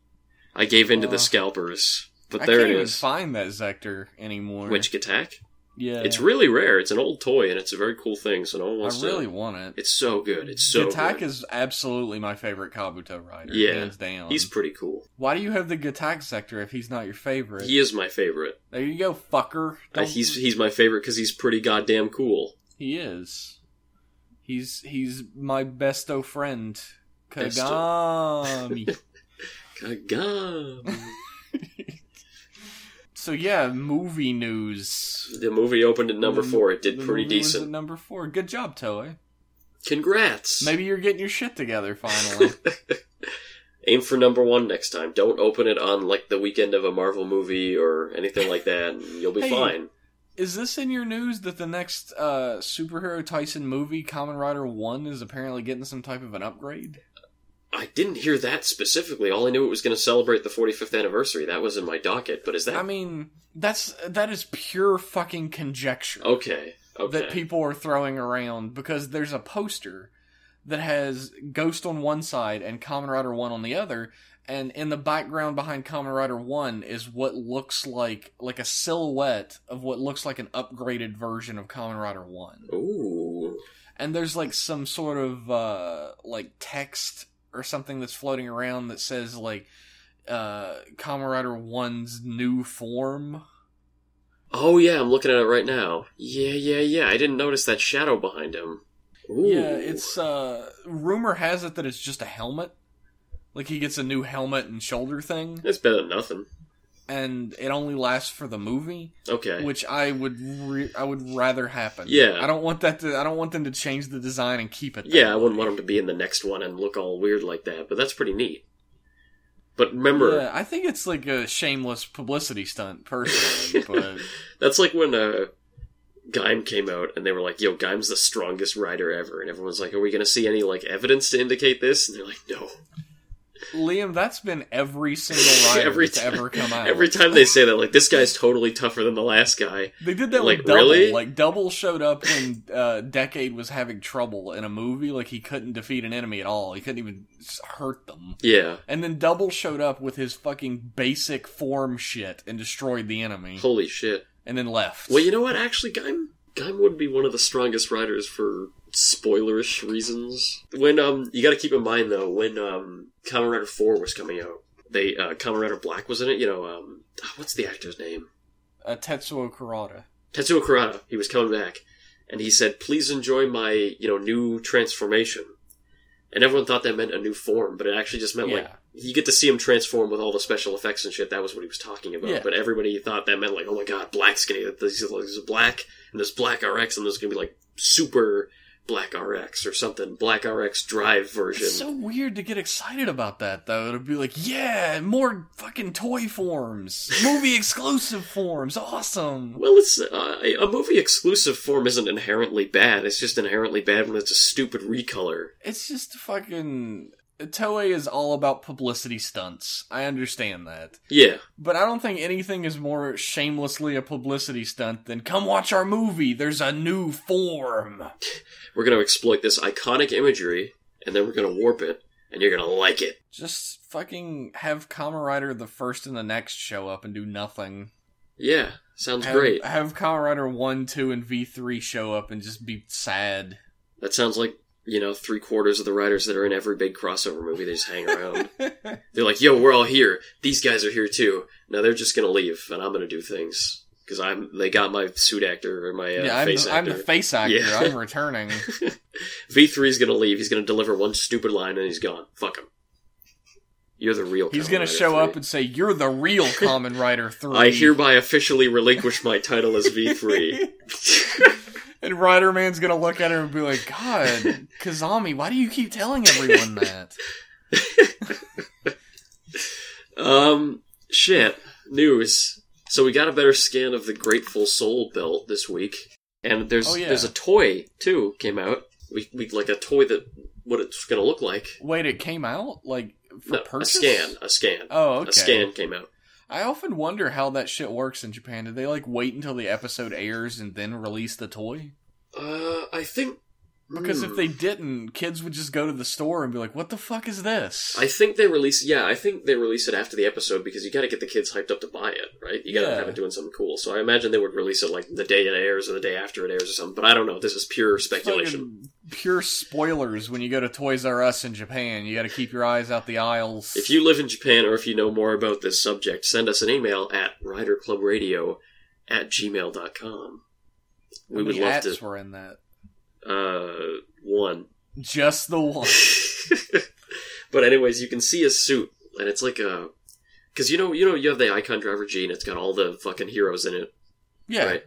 I gave in to Uh, the scalpers, but I there can't it even is. find that Zector anymore. Which attack? yeah, It's really rare. It's an old toy, and it's a very cool thing. So no one I wants really to. want it. It's so good. It's so Gatack good. is absolutely my favorite Kabuto rider. Yeah, hands down. He's pretty cool. Why do you have the Gatack Zector if he's not your favorite? He is my favorite. There you go, fucker. Uh, he's he's my favorite because he's pretty goddamn cool. he is. He's he's my besto friend. Besto. Kagami. So yeah, movie news. the movie opened at number The- four. It did the pretty decent. at number four. Good job, Toei. Congrats. Maybe you're getting your shit together finally. Aim for number one next time. Don't open it on like the weekend of a Marvel movie or anything like that. and You'll be Hey, fine. Is this in your news that the next uh, superhero Taisen movie, Kamen Rider One, is apparently getting some type of an upgrade? I didn't hear that specifically. All I knew it was going to celebrate the 45th anniversary. That was in my docket. But is that I mean, that's that is pure fucking conjecture okay? Okay. that people are throwing around because there's a poster that has Ghost on one side and Kamen Rider One on the other, and in the background behind Kamen Rider One is what looks like like a silhouette of what looks like an upgraded version of Kamen Rider One. Ooh. and there's like some sort of uh like text or something that's floating around that says like uh Kamen Rider 1's new form. Oh yeah, I'm looking at it right now. Yeah, yeah, yeah. I didn't notice that shadow behind him. Ooh. Yeah, it's uh rumor has it that it's just a helmet. Like he gets a new helmet and shoulder thing It's better than nothing. and it only lasts for the movie, Okay. which I would re- I would rather happen. Yeah. I don't want that to I don't want them to change the design and keep it. that Yeah, I wouldn't want him to be in the next one and look all weird like that, but that's pretty neat. But remember, Yeah, I think it's like a shameless publicity stunt personally, but that's like when uh, Gaim came out and they were like, "Yo, Gaim's the strongest rider ever," and everyone's like, "Are we going to see any like evidence to indicate this?" And they're like, "No." Liam, that's been every single rider Every that's time- ever come out. Every time they say that, like, this guy's totally tougher than the last guy. they did that like, with Double. really? Like Double showed up when uh, Decade was having trouble in a movie. Like he couldn't defeat an enemy at all. He couldn't even hurt them. Yeah. And then Double showed up with his fucking basic form shit and destroyed the enemy, Holy shit. and then left. Well, you know what? Actually, Gaim Gaim would be one of the strongest riders for spoilerish reasons. When um, you got to keep in mind though, when um, Kamen Rider Four was coming out, they uh, Kamen Rider Black was in it. You know, um, ah, what's the actor's name? uh, Tetsuo Kurata. Tetsuo Kurata. He was coming back, and he said, "Please enjoy my you know new transformation." And everyone thought that meant a new form, but it actually just meant like Yeah. You get to see him transform with all the special effects and shit. That was what he was talking about. Yeah. But everybody thought that meant like, oh my god, Black's gonna this. is Black and there's Black RX and there's gonna be like super Black RX or something. Black RX Drive version. It's so weird to get excited about that, though. It'll be like, yeah, more fucking toy forms, movie exclusive forms, awesome. Well, it's uh, a movie exclusive form isn't inherently bad. It's just inherently bad when it's a stupid recolor. It's just fucking. Toei is all about publicity stunts. I understand that. Yeah, But I don't think anything is more shamelessly a publicity stunt than come watch our movie. There's a new form. we're gonna exploit this iconic imagery and then we're gonna warp it, and you're gonna like it. Just fucking have Kamen Rider the first and the next show up and do nothing. Yeah, sounds Have, great. Have Kamen Rider 1, 2, and V3 show up and just be sad. That sounds like you know three quarters of the writers that are in every big crossover movie. They just hang around. They're like, "Yo, we're all here. These guys are here too." Now they're just gonna leave, and I'm gonna do things because I'm. They got my suit actor or my uh, yeah, I'm face the, I'm actor. the face actor. Yeah. I'm returning. V3 is gonna leave. He's gonna deliver one stupid line, and he's gone. Fuck him. You're the real. He's gonna show 3. up and say, "You're the real Kamen Rider 3. I hereby officially relinquish my title as V3. And Rider Man's gonna look at her and be like, "God, Kazami, why do you keep telling everyone that?" Um, shit. News. So we got a better scan of the Grateful Soul belt this week, and there's Oh, yeah. there's a toy too came out. We, we like a toy that what it's gonna look like. Wait, it came out like for No, a scan, a scan, Oh, okay. a scan came out. I often wonder how that shit works in Japan. Do they like wait until the episode airs and then release the toy? Uh, I think Because Hmm. if they didn't, kids would just go to the store and be like, "What the fuck is this?" I think they release. Yeah, I think they release it after the episode because you got to get the kids hyped up to buy it, right? You got to Yeah. have it doing something cool. So I imagine they would release it like the day it airs or the day after it airs or something. But I don't know. This is pure speculation. Pure spoilers when you go to Toys R Us in Japan. You got to keep your eyes out the aisles. If you live in Japan or if you know more about this subject, send us an email at riderclubradio at gmail.com. We would love to. were in that. Uh, one. Just the one. but anyways, you can see his suit, and it's like a. Because you know, you know, you have the Icon Driver G, and it's got all the fucking heroes in it, Yeah. right?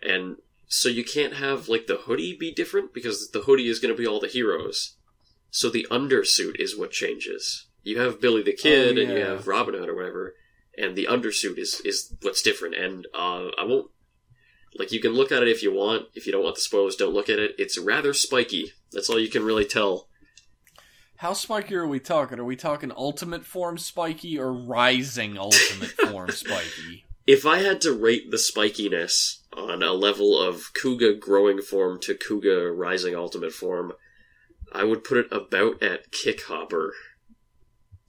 And so you can't have like the hoodie be different because the hoodie is going to be all the heroes. So the undersuit is what changes. You have Billy the Kid Oh, and you have Robin Hood or whatever, and the undersuit is is what's different. And uh, I won't like you can look at it if you want. If you don't want the spoilers, don't look at it. It's rather spiky. That's all you can really tell. How spiky are we talking? Are we talking ultimate form spiky or rising ultimate form spiky? If I had to rate the spikiness on a level of Kuuga growing form to Kuuga rising ultimate form, I would put it about at Kickhopper.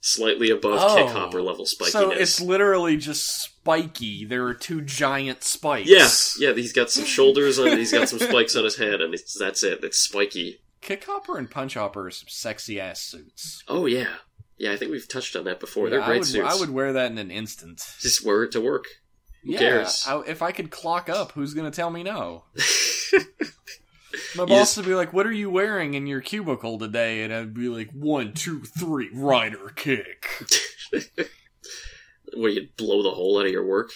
Slightly above Oh. Kickhopper level spikiness. So it's literally just spiky. There are two giant spikes. yeah, yeah, he's got some shoulders on he's got some spikes on his head and it's that's it. It's spiky. Kickhopper and Punchhopper are some sexy ass suits. Oh yeah. Yeah, I think we've touched on that before. They're great I would, suits. I would wear that in an instant. just wear it to work. Who yeah, cares? I, if I could clock up, who's gonna tell me no? My boss would be like, "What are you wearing in your cubicle today?" And I'd be like, "One, two, three, rider kick." Where you'd blow the hole out of your work?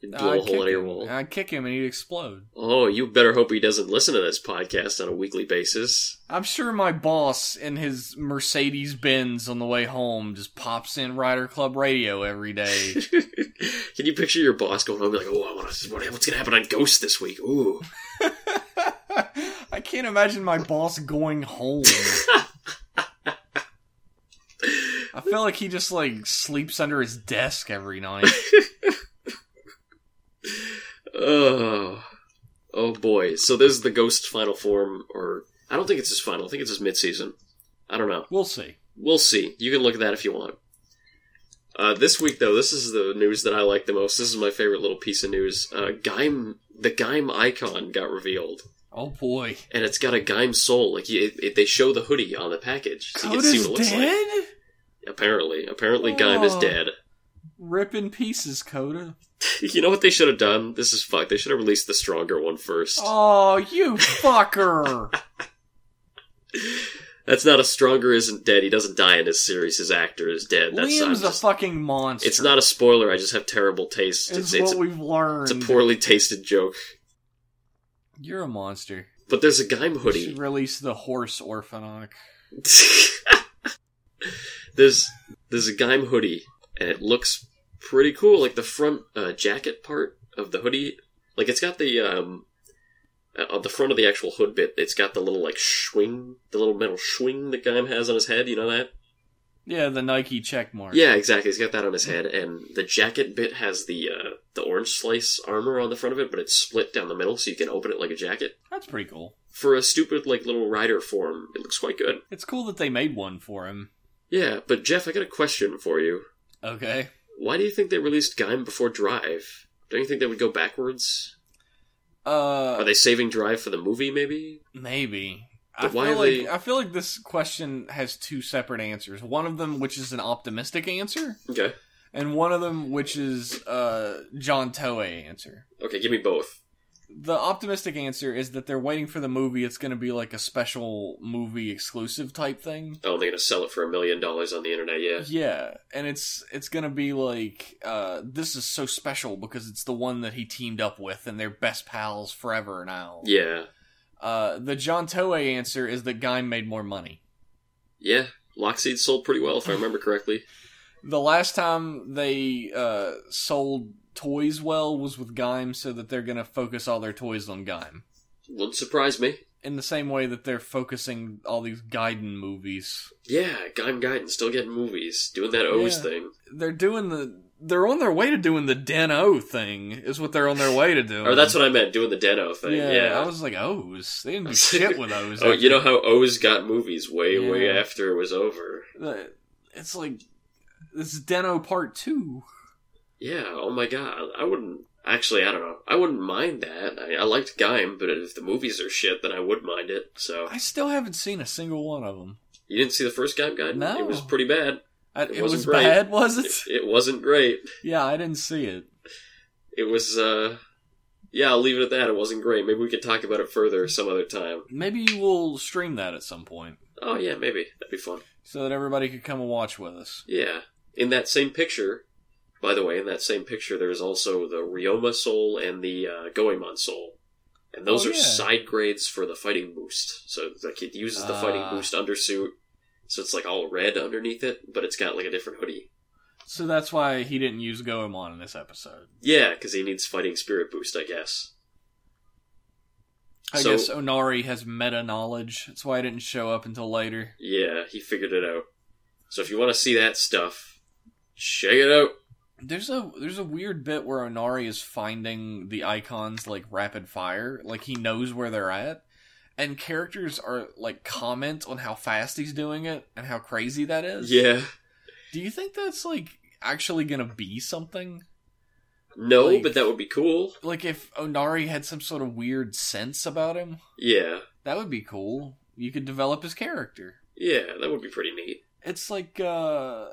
You'd blow I'd a hole kick out of your him. wall. I'd kick him and he'd explode. Oh, you better hope he doesn't listen to this podcast on a weekly basis. I'm sure my boss in his Mercedes Benz on the way home just pops in Rider Club Radio every day. Can you picture your boss going home and be like, "Oh, I want to. What's going to happen on Ghost this week?" Ooh, I can't imagine my boss going home. I feel like he just like sleeps under his desk every night. oh, oh boy. So this is the Ghost final form, or I don't think it's his final. I think it's his mid-season. I don't know. We'll see. We'll see. You can look at that if you want. Uh, this week, though, this is the news that I like the most. This is my favorite little piece of news. Uh, Gaim, the Gaim icon got revealed, Oh boy, and it's got a Gaim soul. Like it, it, they show the hoodie on the package, so you get to see Kouta's what it looks like. dead. Apparently, apparently, oh. Gaim is Oh. dead. Rip in pieces, Kouta. you know what they should have done? This is fucked. They should have released the stronger one first. Oh, you fucker! That's not a stronger isn't dead. He doesn't die in this series. His actor is dead. That's Liam's a fucking monster. It's not a spoiler. I just have terrible taste. It's, It's, it's, what we've learned. it's a poorly tasted joke. You're a monster. But there's a Gaim hoodie. should release the horse orphanok. there's there's a Gaim hoodie, and it looks pretty cool. Like the front uh, jacket part of the hoodie, like it's got the um, uh, on the front of the actual hood bit. It's got the little like swing, the little metal swing that Gaim has on his head. You know that? Yeah, the Nike check mark. Yeah, exactly. He's got that on his head, and the jacket bit has the uh, the orange slice armor on the front of it, but it's split down the middle, so you can open it like a jacket. That's pretty cool. For a stupid like little rider form, it looks quite good. It's cool that they made one for him. Yeah, but Jeff, I got a question for you. Okay. Why do you think they released Gaim before Drive? Don't you think they would go backwards? Uh, Are they saving Drive for the movie? Maybe. maybe. I feel like I feel like this question has two separate answers. One of them, which is an optimistic answer, Okay. and one of them, which is uh John Toei answer. Okay, give me both. The optimistic answer is that they're waiting for the movie. It's going to be like a special movie exclusive type thing. Oh, they're gonna sell it for a million dollars on the internet. Yeah. Yeah, and it's it's gonna be like uh, this is so special because it's the one that he teamed up with, and they're best pals forever now. Yeah. Uh, the John Toei answer is that Gaim made more money. Yeah. Lockseed sold pretty well, if I remember correctly. The last time they uh, sold toys well was with Gaim, so that they're gonna focus all their toys on Gaim. Wouldn't surprise me. In the same way that they're focusing all these Gaiden movies. Yeah, Gaim Gaiden still getting movies, doing that OOO Yeah. thing. They're doing the. They're on their way to doing the Den-O thing. Is what they're on their way to doing. Or that's what I meant, doing the Den-O thing. Yeah, Yeah. I was like, OOO. They didn't do shit with OOO. Oh, you know how OOO got movies way, way after it was over. It's like this is Den-O Part Two. Yeah, oh my god. I wouldn't. Actually, I don't know. I wouldn't mind that. I, I liked Gaim, but if the movies are shit, then I would mind it. So. I still haven't seen a single one of them. You didn't see the first Gaim Gaiden? No. It was pretty bad. I, It it wasn't great. bad, was It, it? it wasn't great. Yeah, I didn't see it. It was, uh. Yeah, I'll leave it at that. It wasn't great. Maybe we could talk about it further some other time. Maybe we'll stream that at some point Oh, yeah, maybe. That'd be fun. so that everybody could come and watch with us. Yeah. In that same picture, by the way, in that same picture, there's also the Ryoma soul and the uh, Goemon soul. And those Oh, are yeah. side grades for the fighting boost. So like it uses the fighting Ah. boost undersuit, so it's like all red underneath it, but it's got like a different hoodie. So that's why he didn't use Goemon in this episode. Yeah, because he needs fighting spirit boost, I guess. I So- guess Onari has meta knowledge. That's why I didn't show up until later. Yeah, he figured it out. So if you want to see that stuff, check it out. There's a there's a weird bit where Onari is finding the icons like rapid fire, like he knows where they're at, and characters are like comment on how fast he's doing it and how crazy that is. Yeah. Do you think that's like actually gonna be something? No, Like- but that would be cool. Like if Onari had some sort of weird sense about him, Yeah. that would be cool. You could develop his character. Yeah, that would be pretty neat. It's like uh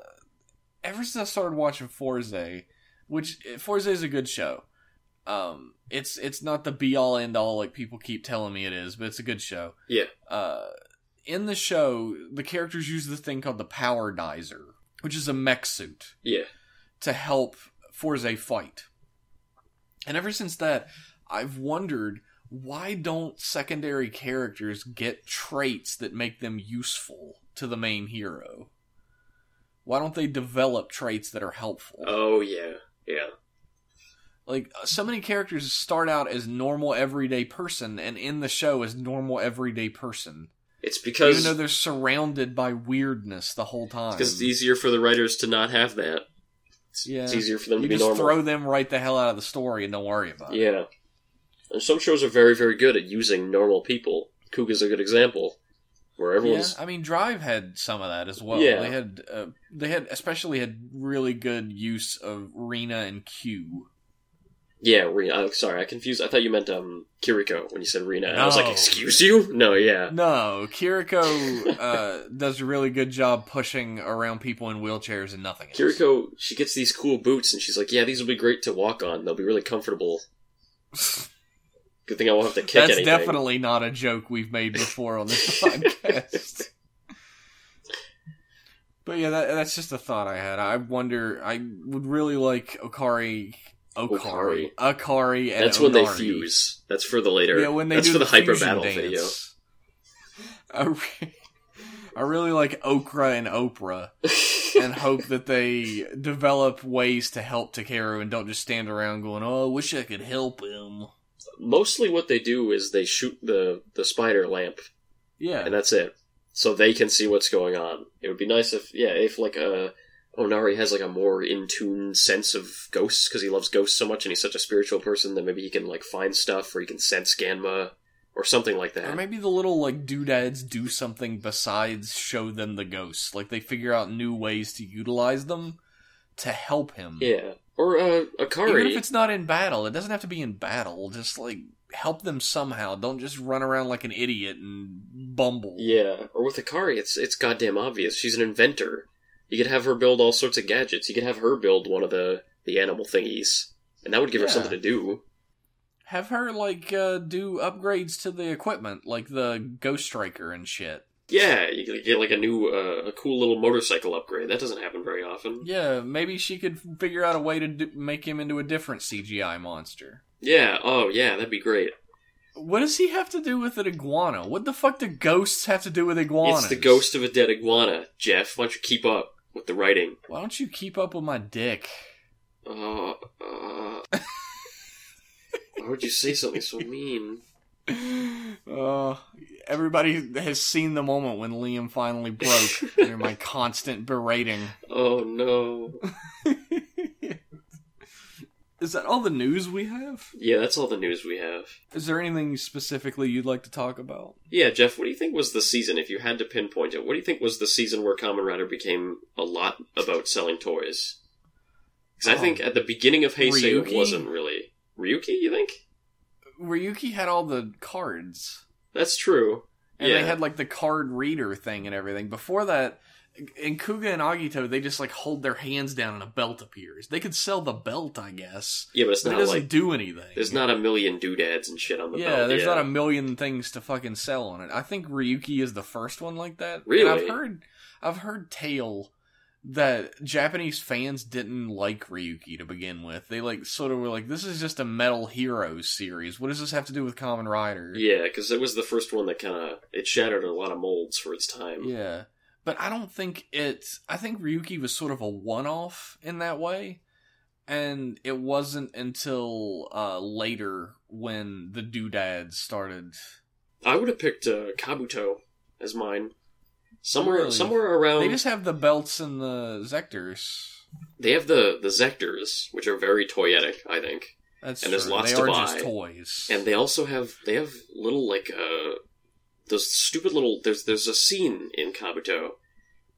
ever since I started watching Fourze, which Fourze is a good show. Um it's it's not the be all end all like people keep telling me it is, but it's a good show. Yeah. Uh in the show, the characters use this thing called the Power Dizer, which is a mech suit Yeah. to help Fourze fight. And ever since that, I've wondered why don't secondary characters get traits that make them useful to the main hero? Why don't they develop traits that are helpful? Oh, yeah. Yeah. Like so many characters start out as normal everyday person and in the show as normal everyday person. It's because Even though they're surrounded by weirdness the whole time. because it's easier for the writers to not have that. It's, Yeah. it's easier for them you to be just normal. throw them right the hell out of the story and don't worry about it. yeah. And some shows are very, very good at using normal people. Kuuga's a good example. Where Yeah, everyone's I mean, Drive had some of that as well. Yeah. They had, uh, they had, especially had really good use of Rena and Q. yeah, Rina. Oh, sorry, I confused. I thought you meant um Kiriko when you said Rina. And I was like, excuse you? No, yeah, No, Kiriko uh, does a really good job pushing around people in wheelchairs and nothing. else. Kiriko. She gets these cool boots, and she's like, yeah, these will be great to walk on. They'll be really comfortable. Good thing I won't have to kick That's anything. definitely not a joke we've made before on this podcast. But yeah, that, that's just a thought I had. I wonder. I would really like Okari, Okari, Akari, and That's when they fuse. That's for the later. Yeah, when they that's do for the, hyper fusion battle dance. video. I, re- I really like Okra and Oprah, and hope that they develop ways to help Takeru and don't just stand around going, "Oh, I wish I could help him." Mostly, what they do is they shoot the the spider lamp, Yeah, and that's it. So they can see what's going on. It would be nice if, yeah, if like uh Onari has like a more in tune sense of ghosts because he loves ghosts so much and he's such a spiritual person that maybe he can like find stuff or he can sense Ganma or something like that. Or maybe the little like doodads do something besides show them the ghosts. Like they figure out new ways to utilize them to help him. Yeah, or uh, Akari. Even if it's not in battle, it doesn't have to be in battle. Just like help them somehow. Don't just run around like an idiot and bumble. Yeah, or with Akari, it's it's goddamn obvious. She's an inventor. You could have her build all sorts of gadgets. You could have her build one of the the animal thingies, and that would give her something to do. Have her like uh, do upgrades to the equipment, like the Ghost Striker and shit. Yeah, you could get like a new, uh, a cool little motorcycle upgrade. That doesn't happen very often. Yeah, maybe she could figure out a way to do- make him into a different CGI monster. Yeah, oh yeah, that'd be great. What does he have to do with an iguana? What the fuck do ghosts have to do with iguanas? It's the ghost of a dead iguana, Jeff. Why don't you keep up with the writing? Why don't you keep up with my dick? Uh, uh, why would you say something so mean? Uh, everybody has seen the moment when Liam finally broke under my constant berating. Oh no. Is that all the news we have? Yeah, that's all the news we have. Is there anything specifically you'd like to talk about? Yeah, Jeff, what do you think was the season, if you had to pinpoint it, what do you think was the season where Kamen Rider became a lot about selling toys? Because I Oh. think at the beginning of Heisei it wasn't really. Ryuki, you think? Ryuki had all the cards. That's true. And yeah. they had like the card reader thing and everything. Before that, in Kuuga and Agito, they just like hold their hands down and a belt appears. They could sell the belt, I guess. yeah, but it's But it not doesn't like. do anything. There's not a million doodads and shit on the yeah, belt. there's yeah. not a million things to fucking sell on it. I think Ryuki is the first one like that. And Really? I've heard I've heard tale that Japanese fans didn't like Ryuki to begin with. They like sort of were like, This is just a Metal Heroes series. What does this have to do with Kamen Rider? Yeah, because it was the first one that kind of. It shattered a lot of molds for its time. Yeah. But I don't think it I think Ryuki was sort of a one off in that way. And it wasn't until uh, later when the doodads started I would have picked uh, Kabuto as mine. Somewhere, Really? somewhere around. They just have the belts and the Zectors. They have the the Zectors, which are very toyetic, I think, That's And there's true. lots they to are buy. just toys. and they also have they have little like uh those stupid little. There's there's a scene in Kabuto,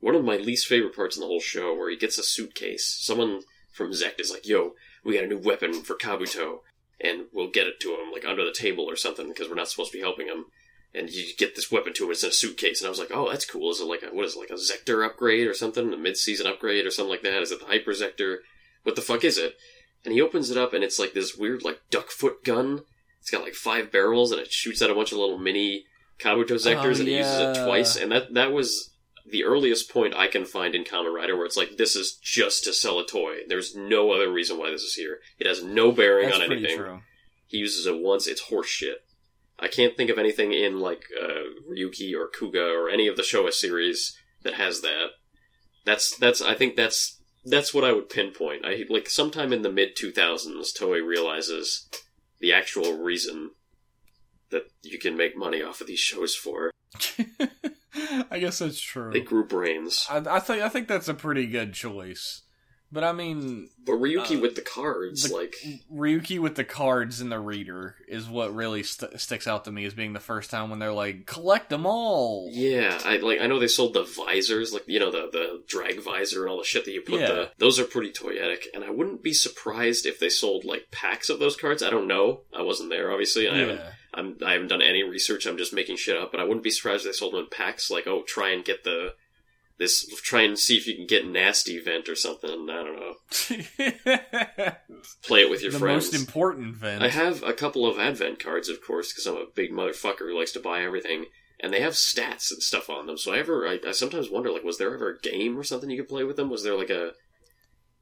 one of my least favorite parts in the whole show, where he gets a suitcase. Someone from Zect is like, "Yo, we got a new weapon for Kabuto, and we'll get it to him like under the table or something because we're not supposed to be helping him." And you get this weapon to him. It's in a suitcase, and I was like, "Oh, that's cool. Is it like a what is it, like a Zector upgrade or something? A mid-season upgrade or something like that? Is it the Hyper Zector? What the fuck is it?" And he opens it up, and it's like this weird like duck foot gun. It's got like five barrels, and it shoots out a bunch of little mini Kabuto Zectors, Oh, and it uses it twice. And that that was the earliest point I can find in Kamen Rider where it's like this is just to sell a toy. There's no other reason why this is here. It has no bearing That's on anything. true. He uses it once. It's horse shit. I can't think of anything in like uh, Ryuki or Kuuga or any of the Showa series that has that. That's that's I think that's that's what I would pinpoint. I like sometime in the mid two thousands, Toei realizes the actual reason that you can make money off of these shows for. I guess that's true. They grew brains, I, I think I think that's a pretty good choice. But I mean, but Ryuki uh, with the cards, the- like Ryuki with the cards and the reader is what really st- sticks out to me as being the first time when they're like, collect them all. Yeah, I like. I know they sold the visors, like you know the the drag visor and all the shit that you put. Yeah. The those are pretty toyetic, and I wouldn't be surprised if they sold like packs of those cards. I don't know. I wasn't there, obviously. I haven't. I'm, I haven't done any research. I'm just making shit up. But I wouldn't be surprised if they sold them in packs. Like, oh, try and get the this. Try and see if you can get a nasty vent or something. I don't know. Play it with your the friends. most important vent. I have a couple of Advent cards, of course, because I'm a big motherfucker who likes to buy everything. and they have stats and stuff on them. So I ever, I, I sometimes wonder, like, was there ever a game or something you could play with them? Was there like a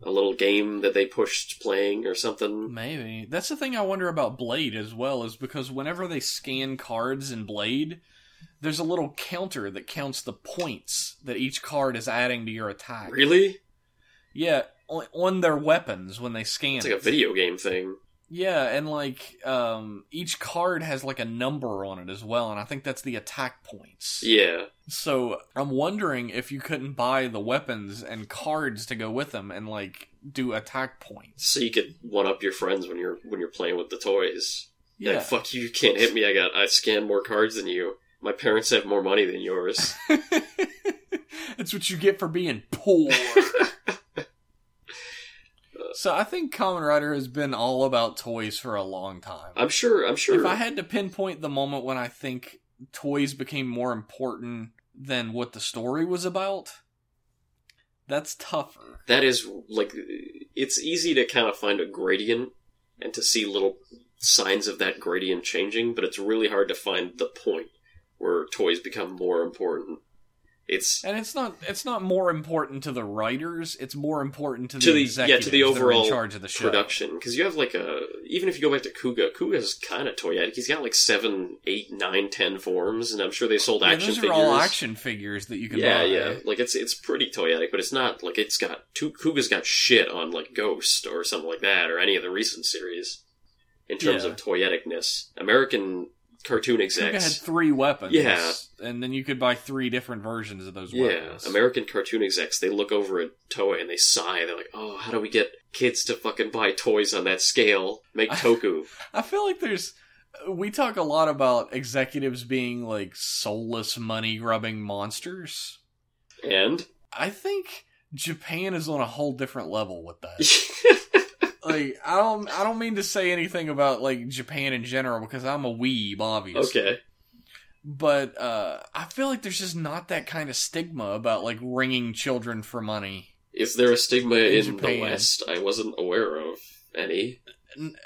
a little game that they pushed playing or something? Maybe that's the thing I wonder about Blade as well, is because whenever they scan cards in Blade, there's a little counter that counts the points that each card is adding to your attack. Really? Yeah, on, on their weapons when they scan. It's like a video game thing. Yeah, and like um, each card has like a number on it as well, and I think that's the attack points. Yeah. So I'm wondering if you couldn't buy the weapons and cards to go with them and like do attack points. So you could one up your friends when you're when you're playing with the toys. Yeah, Like, fuck you, you can't hit me. I got I scanned more cards than you. My parents have more money than yours. That's what you get for being poor. so I think Kamen Rider has been all about toys for a long time. I'm sure. I'm sure. If I had to pinpoint the moment when I think toys became more important than what the story was about, that's tougher. that is like it's easy to kind of find a gradient and to see little signs of that gradient changing, but it's really hard to find the point where toys become more important. It's And it's not it's not more important to the writers, it's more important to the To the- yeah, to the overall in charge of the show. production because you have like a even if you go back to Kuuga, Kuuga's kind of toyetic. He's got like seven, eight, nine, ten forms, and I'm sure they sold Yeah, action those figures. are all action figures that you can yeah, buy. yeah. Like it's it's pretty toyetic, but it's not like it's got Kuuga's got shit on like Ghost or something like that or any of the recent series in terms Yeah. of toyeticness. American cartoon Kuuga execs. had three weapons. Yeah. And then you could buy three different versions of those weapons. yeah. American cartoon execs, they look over at Toei and they sigh. They're like, "Oh, how do we get kids to fucking buy toys on that scale? Make Toku." I feel like there's we talk a lot about executives being like soulless money grubbing monsters. and I think Japan is on a whole different level with that. like I don't I don't mean to say anything about like Japan in general because I'm a weeb obviously. okay, But uh I feel like there's just not that kind of stigma about like wringing children for money. is there a stigma in, the Japan. West? I wasn't aware of any.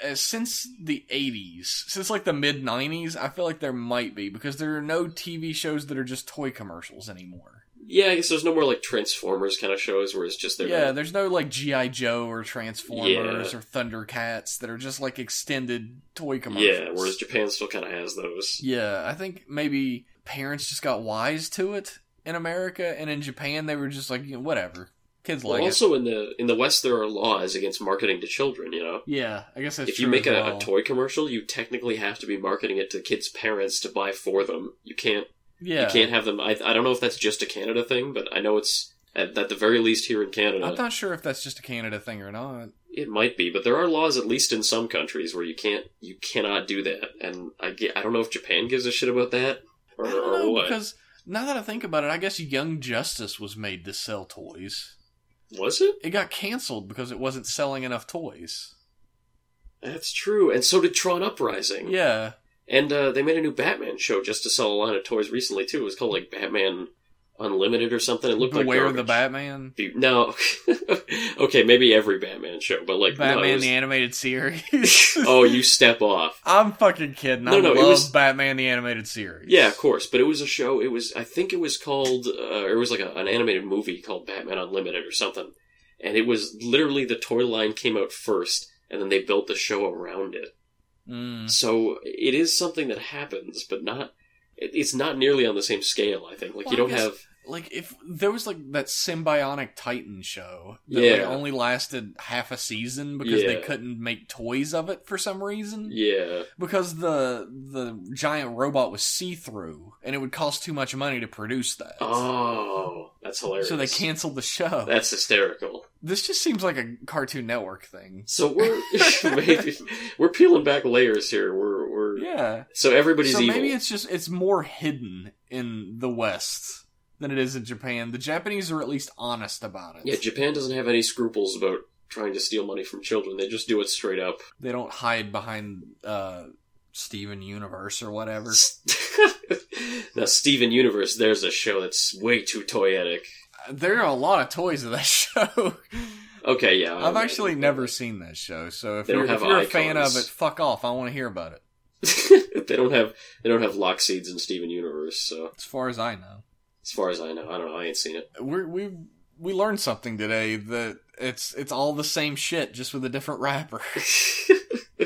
Uh, Since the 80s, since like the mid 90s, I feel like there might be because there are no TV shows that are just toy commercials anymore. Yeah, I guess there's no more like Transformers kind of shows where it's just there. Yeah, there's no like GI Joe or Transformers Yeah. or Thundercats that are just like extended toy commercials. yeah. Whereas Japan still kind of has those. yeah, I think maybe parents just got wise to it in America, and in Japan they were just like, you know, whatever, kids Well, like it. also in the in the West, there are laws against marketing to children. You know, Yeah, I guess that's if you make a, well. a toy commercial, you technically have to be marketing it to kids' parents to buy for them. You can't yeah, you can't have them. I I don't know if that's just a Canada thing, but I know it's at, at the very least here in Canada. I'm not sure if that's just a Canada thing or not. It might be, but there are laws, at least in some countries, where you can't, you cannot do that. And I, get, I don't know if Japan gives a shit about that or, I don't or know what. because now that I think about it, I guess Young Justice was made to sell toys. Was it? It got canceled because it wasn't selling enough toys. That's true. And so did Tron Uprising. Yeah, And uh, they made a new Batman show just to sell a line of toys recently too. It was called like Batman Unlimited or something. It looked Beware like the garbage. Batman. No, okay, maybe every Batman show, but like no, Batman was- the animated series. oh, you step off. I'm fucking kidding. No, I no, it love was- Batman the animated series. Yeah, of course, but it was a show. It was, I think it was called, uh, it was like a, an animated movie called Batman Unlimited or something. And it was literally the toy line came out first, and then they built the show around it. Mm. So it is something that happens, but not. it- It's not nearly on the same scale. I think. Like Well, you don't have. Like if there was like that Symbionic Titan show that like, only lasted half a season because they couldn't make toys of it for some reason. Yeah, Because the the giant robot was see through and it would cost too much money to produce that. Oh, that's hilarious. so they canceled the show. That's hysterical. this just seems like a Cartoon Network thing. So we're maybe we're peeling back layers here. We're we're Yeah. so everybody's so evil. maybe it's just it's more hidden in the West than it is in Japan. The Japanese are at least honest about it. Yeah, Japan doesn't have any scruples about trying to steal money from children. They just do it straight up. They don't hide behind uh Steven Universe or whatever. now, Steven Universe, there's a show that's way too toyetic. There are a lot of toys of that show. Okay, yeah. I've I- actually never seen that show, so if you're, if you're a fan of it, fuck off. I want to hear about it. they don't have they don't have lock seeds in Steven Universe. So As far as I know, as far as I know, I don't know. I ain't seen it. we we we learned something today that it's it's all the same shit, just with a different wrapper.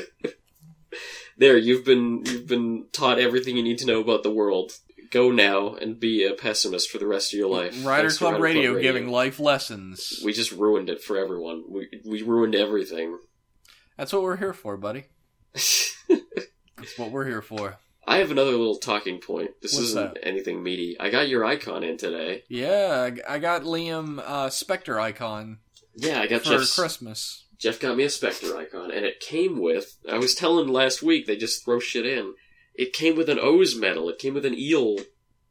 there, you've been you've been taught everything you need to know about the world. Go now and be a pessimist for the rest of your life. Rider Club Rider Radio giving life lessons. We just ruined it for everyone. We we ruined everything. That's what we're here for, buddy. That's what we're here for. I have another little talking point. This What's isn't that? anything meaty. I got your icon in today. Yeah, I got Liam uh, Specter Eyecon Yeah, I got for Jeff's, Christmas. Jeff got me a Specter Eyecon, and it came with. I was telling last week they just throw shit in. It came with an OOO medal. It came with an eel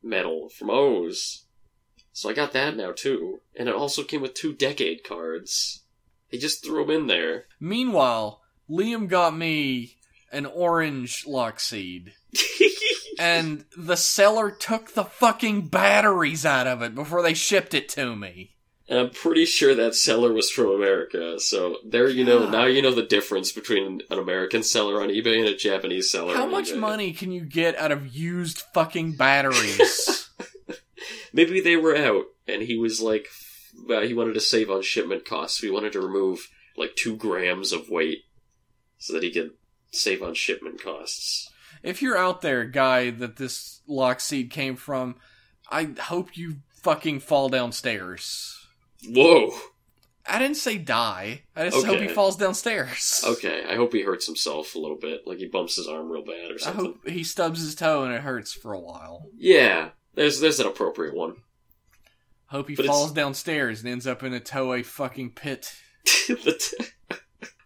medal from OOO. So I got that now too, and it also came with two decade cards. They just threw them in there. Meanwhile, Liam got me an orange Lockseed, and the seller took the fucking batteries out of it before they shipped it to me. And I'm pretty sure that seller was from America. So there you know, now you know the difference between an American seller on eBay and a Japanese seller. How much eBay. money can you get out of used fucking batteries? Maybe they were out, and he was like, uh, he wanted to save on shipment costs. So he wanted to remove like two grams of weight so that he could save on shipment costs. if you're out there, guy, that this Lockseed came from, I hope you fucking fall downstairs. Whoa. I didn't say die. I just hope he falls downstairs. Okay, I hope he hurts himself a little bit, like he bumps his arm real bad or something. I hope he stubs his toe and it hurts for a while. Yeah, there's there's an appropriate one. Hope he But it's- falls downstairs and ends up in a Toei fucking pit. The t-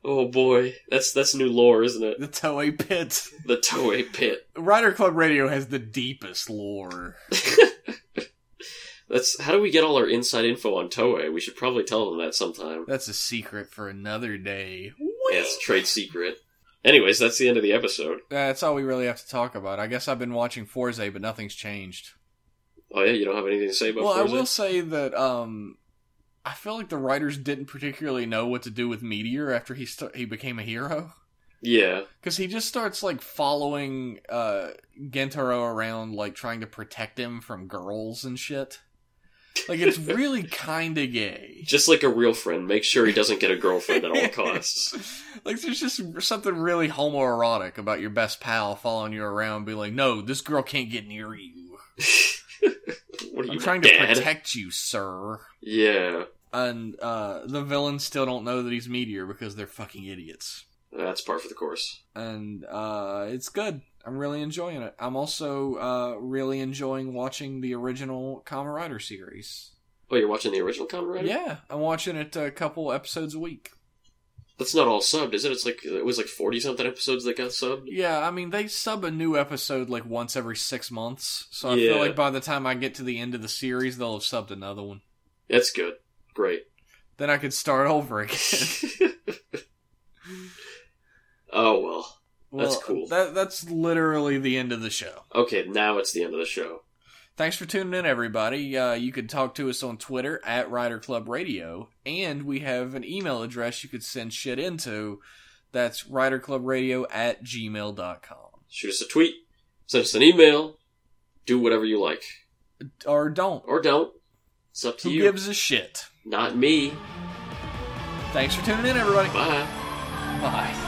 oh boy, that's that's new lore, isn't it? The Toei pit. The Toei pit. Rider Club Radio has the deepest lore. That's how do we get all our inside info on Toei? We should probably tell them that sometime. That's a secret for another day. Yeah, it's a trade secret. Anyways, that's the end of the episode. That's all we really have to talk about. I guess I've been watching Fourze, but nothing's changed. Oh yeah, you don't have anything to say about Well, I will say that um, I feel like the writers didn't particularly know what to do with Meteor after he st- he became a hero. Yeah, Because he just starts like following uh, Gentaro around, like trying to protect him from girls and shit. Like it's really kind of gay. just like a real friend, make sure he doesn't get a girlfriend at all costs. like there's just something really homoerotic about your best pal following you around, being like, "No, this girl can't get near you. What are I'm you, trying dad? to protect you, sir." Yeah, And uh, the villains still don't know that he's Meteor because they're fucking idiots. that's par for the course. and uh, it's good. I'm really enjoying it. I'm also uh, really enjoying watching the original Kamen Rider series. Oh, you're watching the original Kamen Rider? Yeah, I'm watching it a couple episodes a week. That's not all subbed, is it? It's like it was like forty something episodes that got subbed. Yeah, I mean they sub a new episode like once every six months, so I Yeah. feel like by the time I get to the end of the series, they'll have subbed another one. That's good. Great. Then I could start over again. oh well. That's cool. That that's literally the end of the show. Okay, now it's the end of the show. Thanks for tuning in, everybody. Uh, you can talk to us on Twitter at Rider Club Radio, and we have an email address you could send shit into. That's riderclubradio at gmail.com. Shoot us a tweet, send us an email, do whatever you like. Or don't. Or don't. It's up to Who you. gives a shit? Not me. Thanks for tuning in, everybody. Bye. Bye.